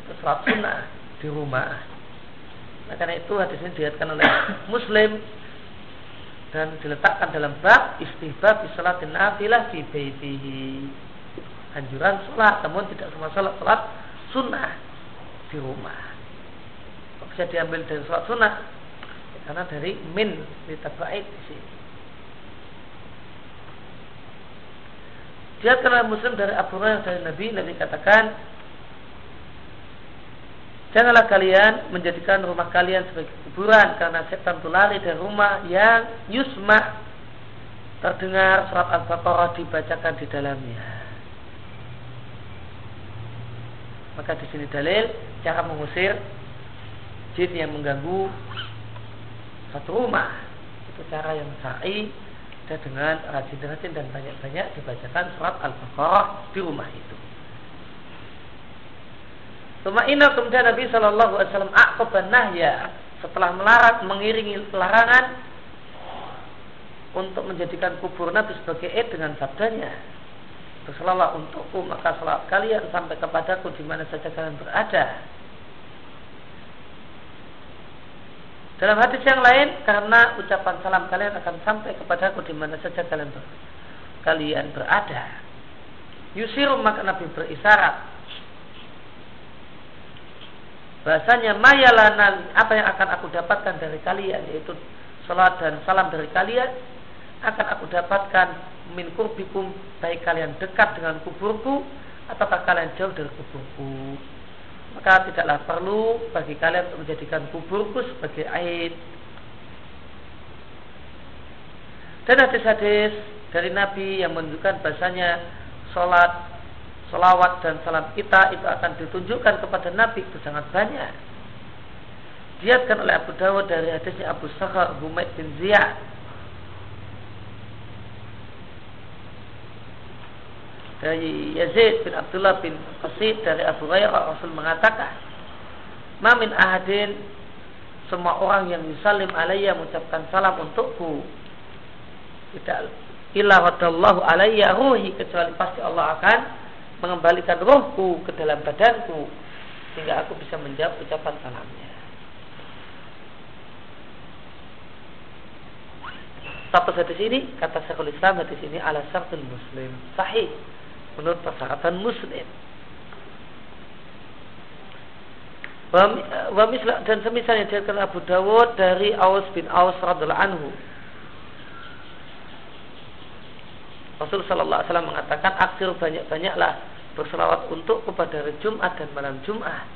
itu sholat sunnah di rumah. Nah, karena itu hadis ini dilihatkan oleh Muslim dan diletakkan dalam bab istihbab di sholatin nafilah di baitihi. Anjuran sholat, namun tidak semua sholat sholat sunnah di rumah. Bisa diambil dari sholat sunnah karena dari min litabait di sini. Oleh Muslim dari Abu Hurairah dari Nabi, Nabi katakan, Janganlah kalian menjadikan rumah kalian sebagai kuburan karena setan itu lari dari rumah yang yusma terdengar surat Al-Baqarah dibacakan di dalamnya. Maka di sini dalil cara mengusir jin yang mengganggu satu rumah. Itu cara yang syar'i ada dengan rajin-rajin dan banyak-banyak dibacakan surat Al-Baqarah di rumah itu. Suma kemudian Nabi Shallallahu Alaihi Wasallam akbaban nahya setelah melarang mengiringi larangan untuk menjadikan kubur Nabi sebagai ed dengan sabdanya Bersalawat untukku maka salat kalian sampai kepadaku di mana saja kalian berada Dalam hadis yang lain, karena ucapan salam kalian akan sampai kepadaku di mana saja kalian ber, kalian berada. Yusiru maka Nabi berisyarat. Bahasanya mayalana apa yang akan aku dapatkan dari kalian yaitu salat dan salam dari kalian akan aku dapatkan min kurbikum baik kalian dekat dengan kuburku ataukah kalian jauh dari kuburku maka tidaklah perlu bagi kalian untuk menjadikan kuburku sebagai aid. Dan hadis-hadis dari Nabi yang menunjukkan bahasanya sholat, sholawat dan salam kita itu akan ditunjukkan kepada Nabi itu sangat banyak. Diatkan oleh Abu Dawud dari hadisnya Abu Sakhar Humaid bin Ziyad dari Yazid bin Abdullah bin Qasid dari Abu Hurairah Rasul mengatakan Mamin ahadin semua orang yang yusalim alaiya mengucapkan salam untukku tidak illa radallahu alaiya ruhi kecuali pasti Allah akan mengembalikan rohku ke dalam badanku sehingga aku bisa menjawab ucapan salamnya. Tapi hadis ini kata Syekhul Islam hadis ini ala syartul muslim. Sahih menurut persyaratan muslim. dan semisalnya diriwayatkan Abu Dawud dari Aus bin Aus radhiallahu anhu. Rasul Sallallahu Alaihi Wasallam mengatakan aksir banyak-banyaklah berselawat untuk kepada hari Jumat dan malam Jumat.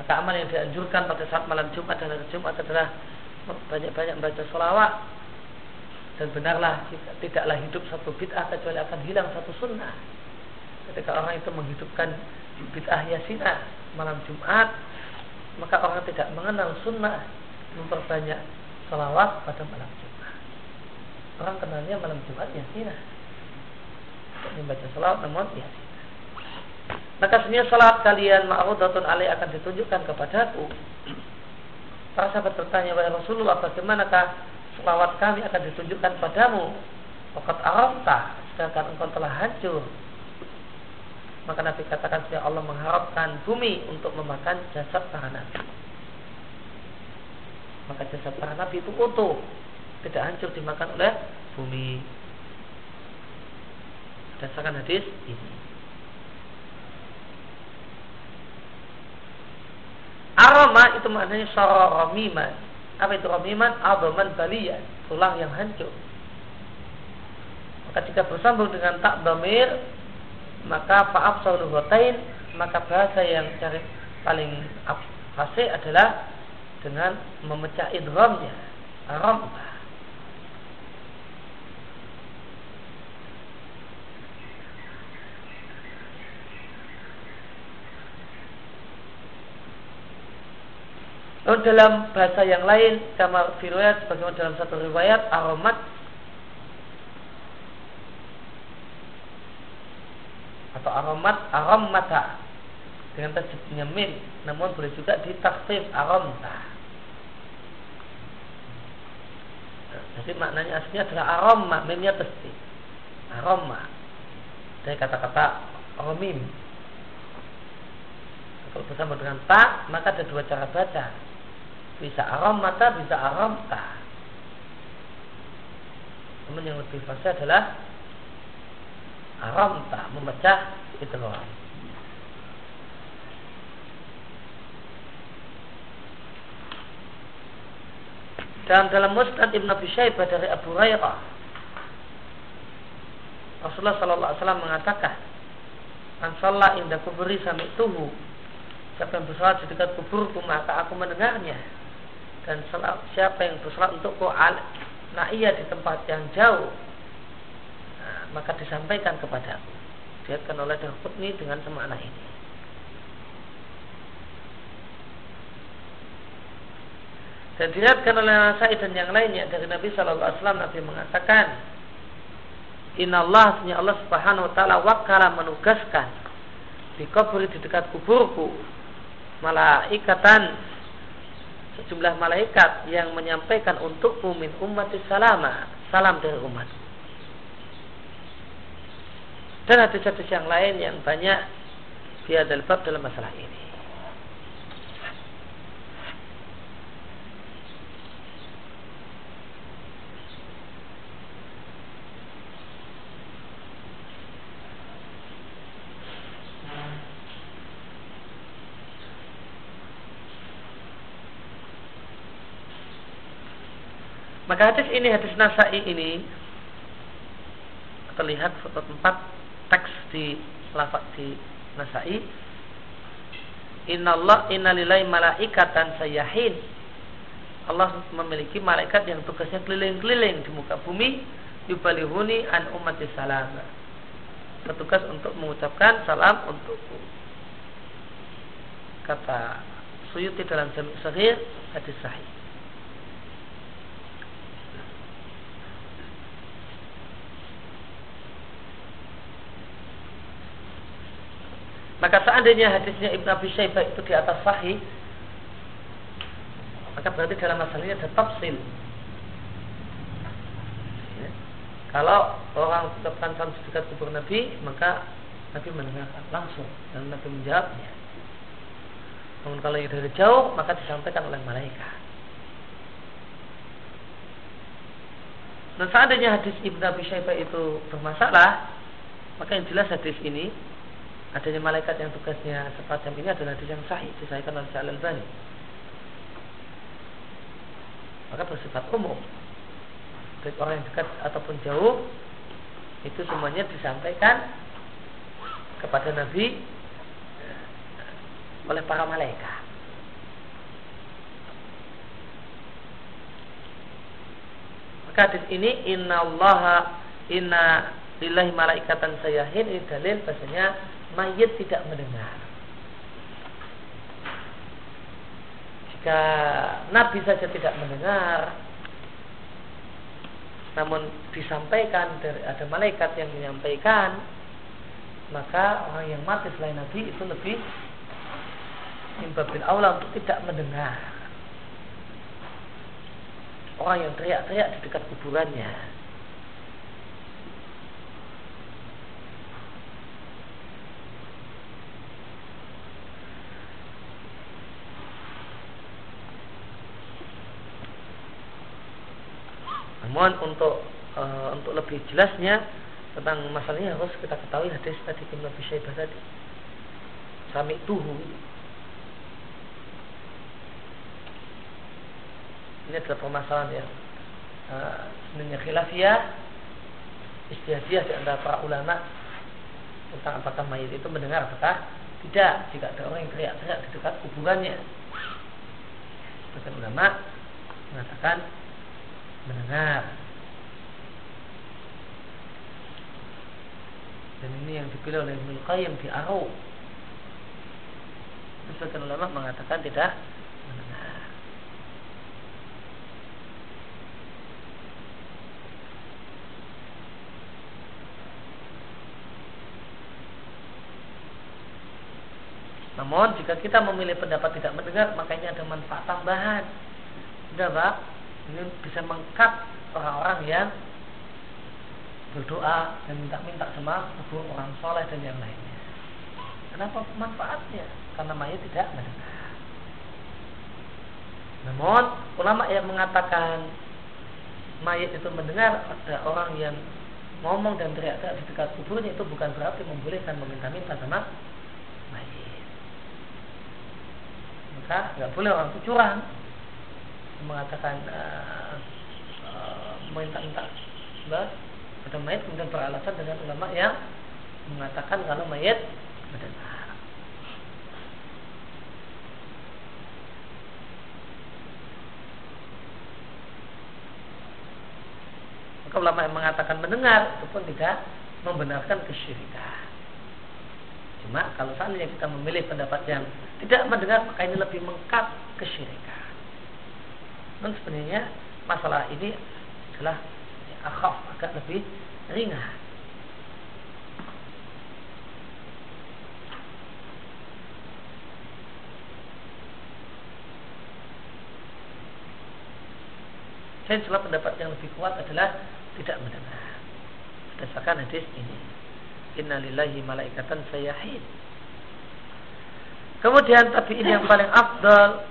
Maka amal yang dianjurkan pada saat malam Jumat dan hari Jumat adalah banyak-banyak membaca sholawat dan benarlah tidaklah hidup satu bid'ah kecuali akan hilang satu sunnah. Ketika orang itu menghidupkan bid'ah yasina malam Jumat, maka orang tidak mengenal sunnah memperbanyak sholawat pada malam Jumat. Orang kenalnya malam Jumat yasina. Untuk membaca sholawat namun yasina. Maka sebenarnya salat kalian ma'rudatun alaih akan ditunjukkan kepadaku. Para sahabat bertanya, Wahai Rasulullah, bagaimanakah selawat kami akan ditunjukkan padamu? Wakat aramta, sedangkan engkau telah hancur. Maka Nabi katakan, Sehingga Allah mengharapkan bumi untuk memakan jasad para Nabi. Maka jasad para Nabi itu utuh. Tidak hancur dimakan oleh bumi. Berdasarkan hadis ini. Aroma itu maknanya romiman. Apa itu romiman? Adoman balian. Tulang yang hancur. Maka jika bersambung dengan tak damir, maka faaf sauruhotain, maka bahasa yang cari paling fasih adalah dengan memecah idramnya. Arom Lalu dalam bahasa yang lain, kamar riwayat, sebagaimana dalam satu riwayat, aromat atau aromat aromata dengan tasjidnya mim, namun boleh juga ditaksif aromta. Jadi maknanya aslinya adalah aroma, mimnya tasjid. Aroma dari kata-kata aromim. Kalau bersama dengan tak, maka ada dua cara baca bisa aram mata, bisa aram ta. Namun yang lebih fasih adalah aram ta, memecah loh. Dan dalam Musnad Ibn Abi Syaibah dari Abu Hurairah Rasulullah Sallallahu Alaihi Wasallam mengatakan An indah kuburi tuhu Siapa yang bersolat di dekat kuburku maka aku mendengarnya dan siapa yang bersolat untukku nah iya di tempat yang jauh nah, maka disampaikan kepada aku. Diatkan oleh Darqutni dengan semakna ini. Dan dilihatkan oleh Nasai dan yang lainnya dari Nabi Shallallahu Alaihi Wasallam Nabi mengatakan Inna Allah Allah Subhanahu Wa Taala wakala menugaskan di kubur di dekat kuburku malaikatan sejumlah malaikat yang menyampaikan untukmu min umat salama salam dari umat. Dan hadis-hadis yang lain yang banyak dia dalam dalam masalah ini Maka hadis ini, hadis Nasai ini terlihat foto tempat teks di lafaz di Nasai. Inna Allah inna lillahi malaikatan sayahin. Allah memiliki malaikat yang tugasnya keliling-keliling di muka bumi yubalihuni an ummati salam. Bertugas untuk mengucapkan salam untukku. Kata Suyuti dalam Jami' Sahih hadis sahih. Maka seandainya hadisnya Ibn Abi Syaibah itu di atas sahih, maka berarti dalam masalahnya ada tafsil. Ya. Kalau orang tetapkan salam dekat kubur Nabi, maka Nabi mendengarkan langsung dan Nabi menjawabnya. Namun kalau yang dari jauh, maka disampaikan oleh malaikat. Dan seandainya hadis Ibn Abi Syaibah itu bermasalah, maka yang jelas hadis ini adanya malaikat yang tugasnya semacam ini adalah hadis yang sahih disahkan oleh Syaikh Al Bani. Maka bersifat umum. Baik orang yang dekat ataupun jauh itu semuanya disampaikan kepada Nabi oleh para malaikat. Maka hadis ini inna allaha inna lillahi malaikatan sayahin ini dalil bahasanya mayit tidak mendengar. Jika Nabi saja tidak mendengar, namun disampaikan dari ada malaikat yang menyampaikan, maka orang yang mati selain Nabi itu lebih imbabil Allah untuk tidak mendengar orang yang teriak-teriak di dekat kuburannya. Namun untuk e, untuk lebih jelasnya tentang masalahnya harus kita ketahui hadis tadi Ibn Abi Syaibah tadi. Sami tuhu. Ini adalah permasalahan yang e, sebenarnya khilafiyah istihadiyah di antara para ulama tentang apakah mayat itu mendengar apakah tidak jika ada orang yang teriak-teriak di dekat kuburannya. Sebagian ulama mengatakan mendengar dan ini yang dipilih oleh Ibnu Qayyim di Aro sebagian ulama mengatakan tidak mendengar Namun jika kita memilih pendapat tidak mendengar maka ini ada manfaat tambahan. Sudah Pak? Ini bisa mengkat orang-orang yang berdoa dan minta-minta sama kubur orang soleh dan yang lainnya. Kenapa manfaatnya? Karena mayat tidak mendengar. Namun ulama yang mengatakan mayat itu mendengar ada orang yang ngomong dan teriak-teriak di dekat kuburnya itu bukan berarti membolehkan meminta-minta sama mayat. Maka nggak boleh orang itu curang mengatakan uh, uh, minta-minta pada mayat kemudian beralasan dengan ulama yang mengatakan kalau mayat mendengar. Maka ulama yang mengatakan mendengar itu pun tidak membenarkan kesyirikan. Cuma kalau seandainya kita memilih pendapat yang tidak mendengar maka ini lebih mengkat kesyirikan. Dan sebenarnya masalah ini adalah akhaf agak lebih ringan. Saya jelas pendapat yang lebih kuat adalah tidak mendengar. Berdasarkan hadis ini. Innalillahi malaikatan sayahin. Kemudian tapi ini yang paling afdal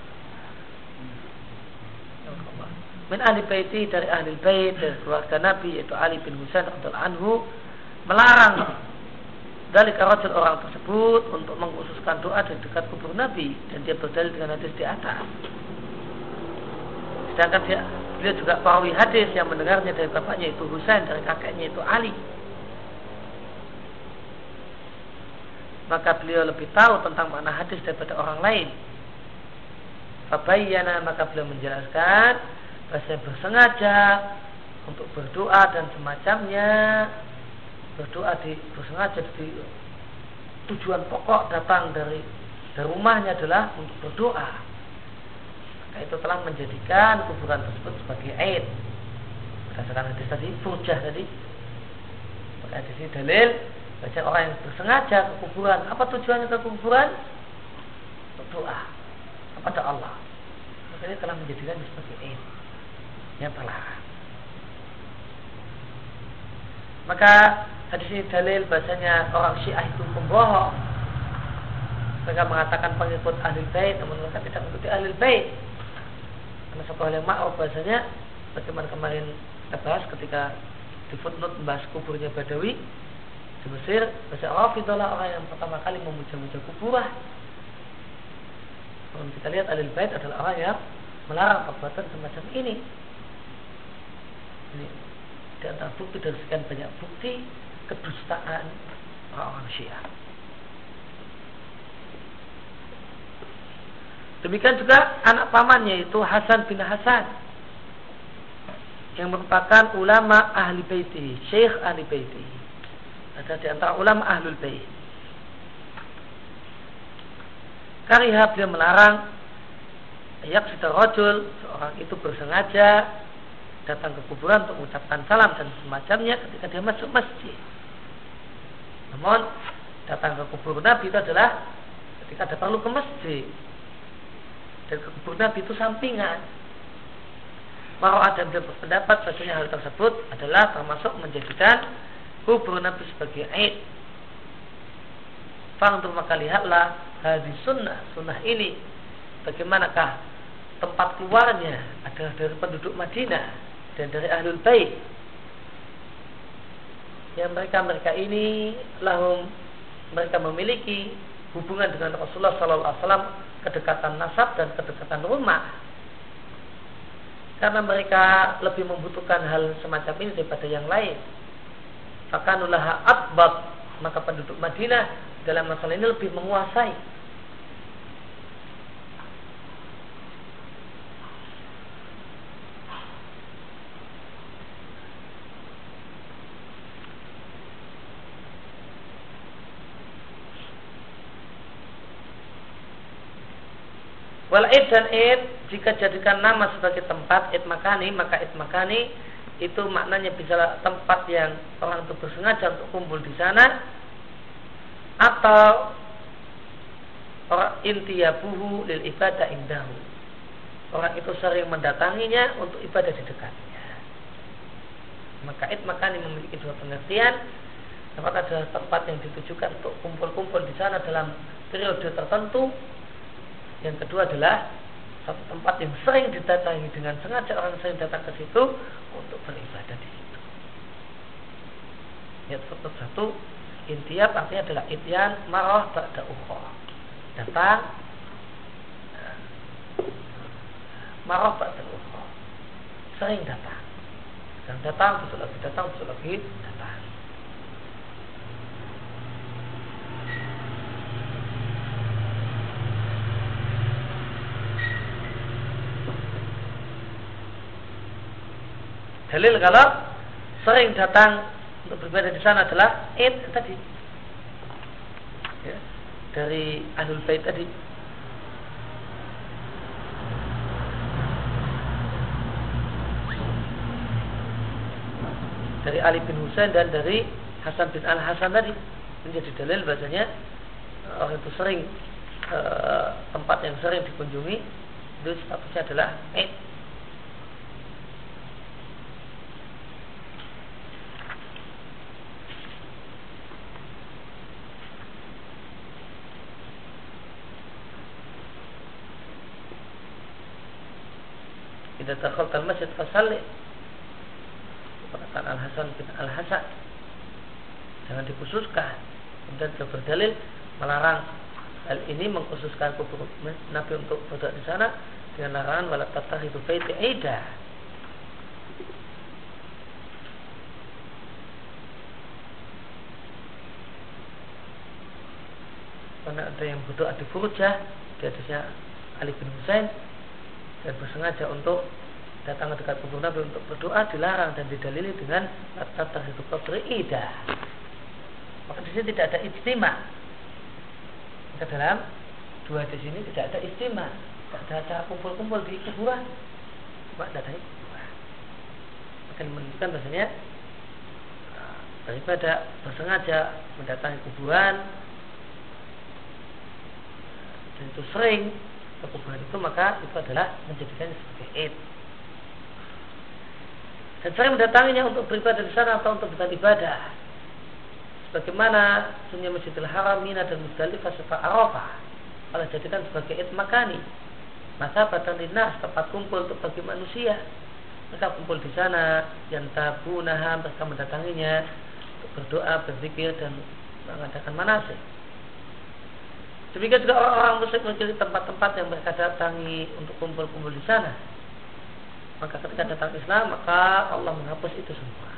min ahli baiti dari ahli bait dari keluarga Nabi yaitu Ali bin Husain radhiyallahu anhu melarang dari karajul orang tersebut untuk mengkhususkan doa di dekat kubur Nabi dan dia berdalil dengan hadis di atas. Sedangkan dia beliau juga perawi hadis yang mendengarnya dari bapaknya itu Husain dari kakeknya itu Ali. Maka beliau lebih tahu tentang makna hadis daripada orang lain. Fabayyana maka beliau menjelaskan saya bersengaja untuk berdoa dan semacamnya. Berdoa di bersengaja di tujuan pokok datang dari dari rumahnya adalah untuk berdoa. Maka itu telah menjadikan kuburan tersebut sebagai aid. Berdasarkan hadis tadi furjah tadi. Maka di sini dalil baca orang yang bersengaja ke kuburan. Apa tujuannya ke kuburan? Berdoa kepada Allah. Maka ini telah menjadikan sebagai aid yang terlarang. Maka hadis ini dalil bahasanya orang Syiah itu pembohong. Mereka mengatakan pengikut ahli bait, namun mereka tidak mengikuti ahli bait. Karena sebuah ma'ruf bahasanya, bagaimana kemarin kita bahas ketika di footnote membahas kuburnya Badawi di Mesir, bahasa adalah orang yang pertama kali memuja-muja kuburah. Kalau kita lihat ahli bait adalah orang yang melarang perbuatan semacam ini ini di antara bukti dari sekian banyak bukti kedustaan orang-orang Syiah. Demikian juga anak pamannya itu Hasan bin Hasan. yang merupakan ulama ahli baiti, syekh ahli baiti. Ada di antara ulama ahlul bait. Kariha beliau melarang Ayak sita rojul seorang itu bersengaja datang ke kuburan untuk mengucapkan salam dan semacamnya ketika dia masuk masjid. Namun datang ke kubur Nabi itu adalah ketika ada perlu ke masjid. Dan ke kubur Nabi itu sampingan. Mau ada berpendapat bahasanya hal tersebut adalah termasuk menjadikan kubur Nabi sebagai aid. Faham maka lihatlah hadis sunnah sunnah ini bagaimanakah tempat keluarnya adalah dari penduduk Madinah dan dari ahlul bait. Yang mereka mereka ini lahum mereka memiliki hubungan dengan Rasulullah Sallallahu Alaihi Wasallam kedekatan nasab dan kedekatan rumah. Karena mereka lebih membutuhkan hal semacam ini daripada yang lain. Fakanulah akbar maka penduduk Madinah dalam masalah ini lebih menguasai Wal id dan id jika jadikan nama sebagai tempat id makani maka id makani itu maknanya bisa tempat yang orang itu bersengaja untuk kumpul di sana atau orang intiyabuhu lil ibadah indahu. Orang itu sering mendatanginya untuk ibadah di dekatnya. Maka id makani memiliki dua pengertian. Tempat adalah tempat yang ditujukan untuk kumpul-kumpul di sana dalam periode tertentu yang kedua adalah satu tempat yang sering didatangi dengan sengaja orang sering datang ke situ untuk beribadah di situ. Yang satu satu intiap artinya adalah itian marah ba'da ukhra. Datang marah ba'da ukhra. Sering datang. Dan datang, besok lagi datang, besok lagi datang. Dalil kalau sering datang untuk beribadah di sana adalah id tadi. Ya, dari Ahlul Bait tadi. Dari Ali bin Husain dan dari Hasan bin Al Hasan tadi menjadi dalil bahasanya orang itu sering e, tempat yang sering dikunjungi itu statusnya adalah id Idza dakhalta al-masjid fasalli. Perkataan Al-Hasan bin Al-Hasan. Jangan dikhususkan. Kemudian berdalil melarang hal ini mengkhususkan kubur Nabi untuk berdoa di sana dengan larangan wala itu baiti aida. Karena ada yang berdoa di Furujah di atasnya Ali bin Husain dan bersengaja untuk datang ke dekat kubur Nabi untuk berdoa dilarang dan didalili dengan tata itu kubur ida. Maka di sini tidak ada istimewa. Ke dalam dua di sini tidak ada istimewa, tidak ada acara kumpul-kumpul di kuburan. Cuma datang kuburan. Akan menunjukkan bahasanya eh, daripada bersengaja mendatangi kuburan dan itu sering kekufuran itu maka itu adalah menjadikannya sebagai id. Dan saya mendatanginya untuk beribadah di sana atau untuk beribadah. Sebagaimana sunnah Masjidil Haram, Mina dan Musdalifah serta Arafah. Kalau jadikan sebagai id makani. Maka batang dinas tempat kumpul untuk bagi manusia. Mereka kumpul di sana, yang tabunaha mereka mendatanginya untuk berdoa, berzikir dan mengadakan manasik. Demikian juga orang-orang musyrik mencari tempat-tempat yang mereka datangi untuk kumpul-kumpul di sana. Maka ketika datang Islam, maka Allah menghapus itu semua.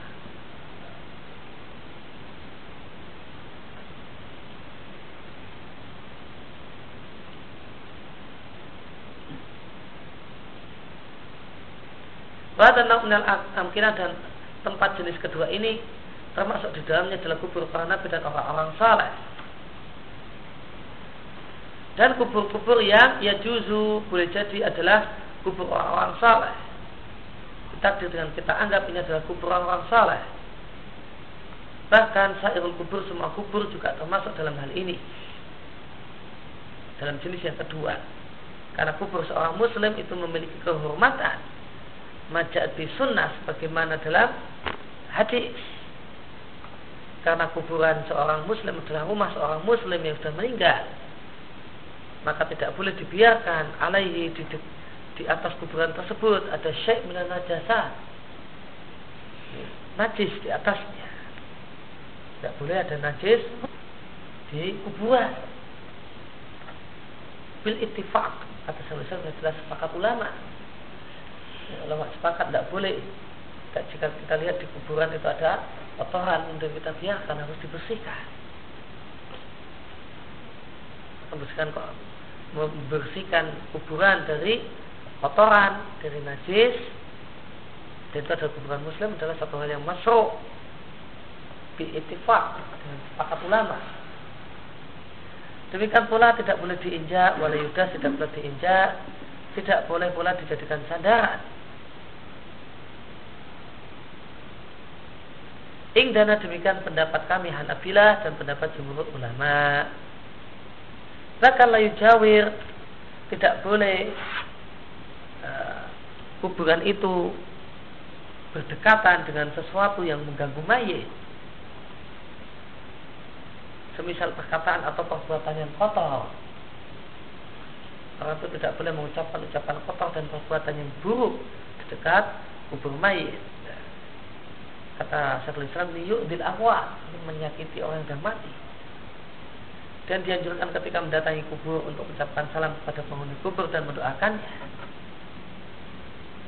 Wahada naunal amkinah dan tempat jenis kedua ini termasuk di dalamnya adalah kubur para nabi dan orang-orang saleh. Dan kubur-kubur yang ya juzu boleh jadi adalah kubur orang-orang saleh. Takdir dengan kita anggap ini adalah kubur orang-orang saleh. Bahkan sairul kubur semua kubur juga termasuk dalam hal ini. Dalam jenis yang kedua. Karena kubur seorang muslim itu memiliki kehormatan. Majad di sunnah sebagaimana dalam hadis karena kuburan seorang muslim adalah rumah seorang muslim yang sudah meninggal maka tidak boleh dibiarkan alaihi di, di atas kuburan tersebut. Ada syekh minan najasa najis di atasnya. Tidak boleh ada najis di kuburan. Bil ittifaq. Kata sama jelas sepakat ulama. Ya, ulama sepakat tidak boleh. Jika kita lihat di kuburan itu ada kotoran untuk kita biarkan harus dibersihkan membersihkan membersihkan kuburan dari kotoran, dari najis. Dan itu adalah kuburan muslim adalah satu hal yang masuk di itifak dengan sepakat ulama. Demikian pula tidak boleh diinjak, wala yudas tidak boleh diinjak, tidak boleh pula dijadikan sandaran. Ing dana demikian pendapat kami Hanafilah dan pendapat jumhur ulama. Bahkan layu jawir tidak boleh uh, kuburan itu berdekatan dengan sesuatu yang mengganggu mayit. Semisal perkataan atau perbuatan yang kotor. Orang itu tidak boleh mengucapkan ucapan kotor dan perbuatan yang buruk di dekat kubur mayit. Kata Syekhul Islam, yuk awal menyakiti orang yang sudah mati dan dianjurkan ketika mendatangi kubur untuk mengucapkan salam kepada penghuni kubur dan mendoakan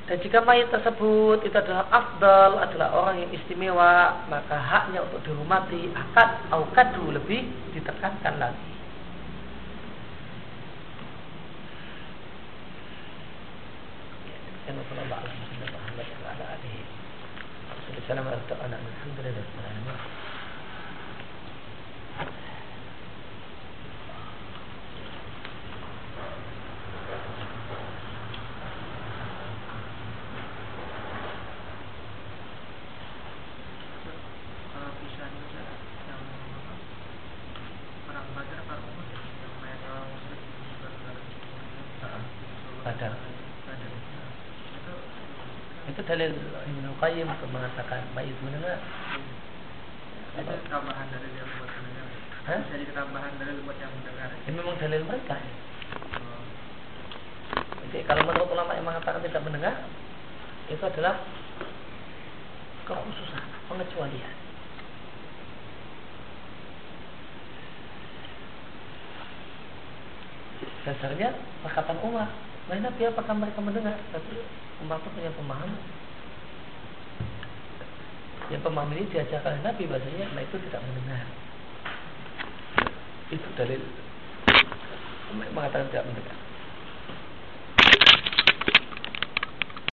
dan jika mayat tersebut itu adalah afdal, adalah orang yang istimewa, maka haknya untuk dihormati akad aukadu lebih ditekankan lagi. Alhamdulillah. dalil Qayyim untuk mengatakan mayit mendengar. Itu tambahan dari yang buat mendengar. Hah? Jadi tambahan dari buat yang mendengar. Ini memang dalil mereka. Oh. Jadi kalau menurut ulama yang mengatakan tidak mendengar, itu adalah kekhususan, pengecualian. Dasarnya perkataan Umar. Lain Nabi apakah mereka mendengar? Tapi Umar itu punya pemahaman yang pemahaman ini diajarkan oleh Nabi bahasanya nah itu tidak mendengar. Itu dalil. Mengatakan tidak mendengar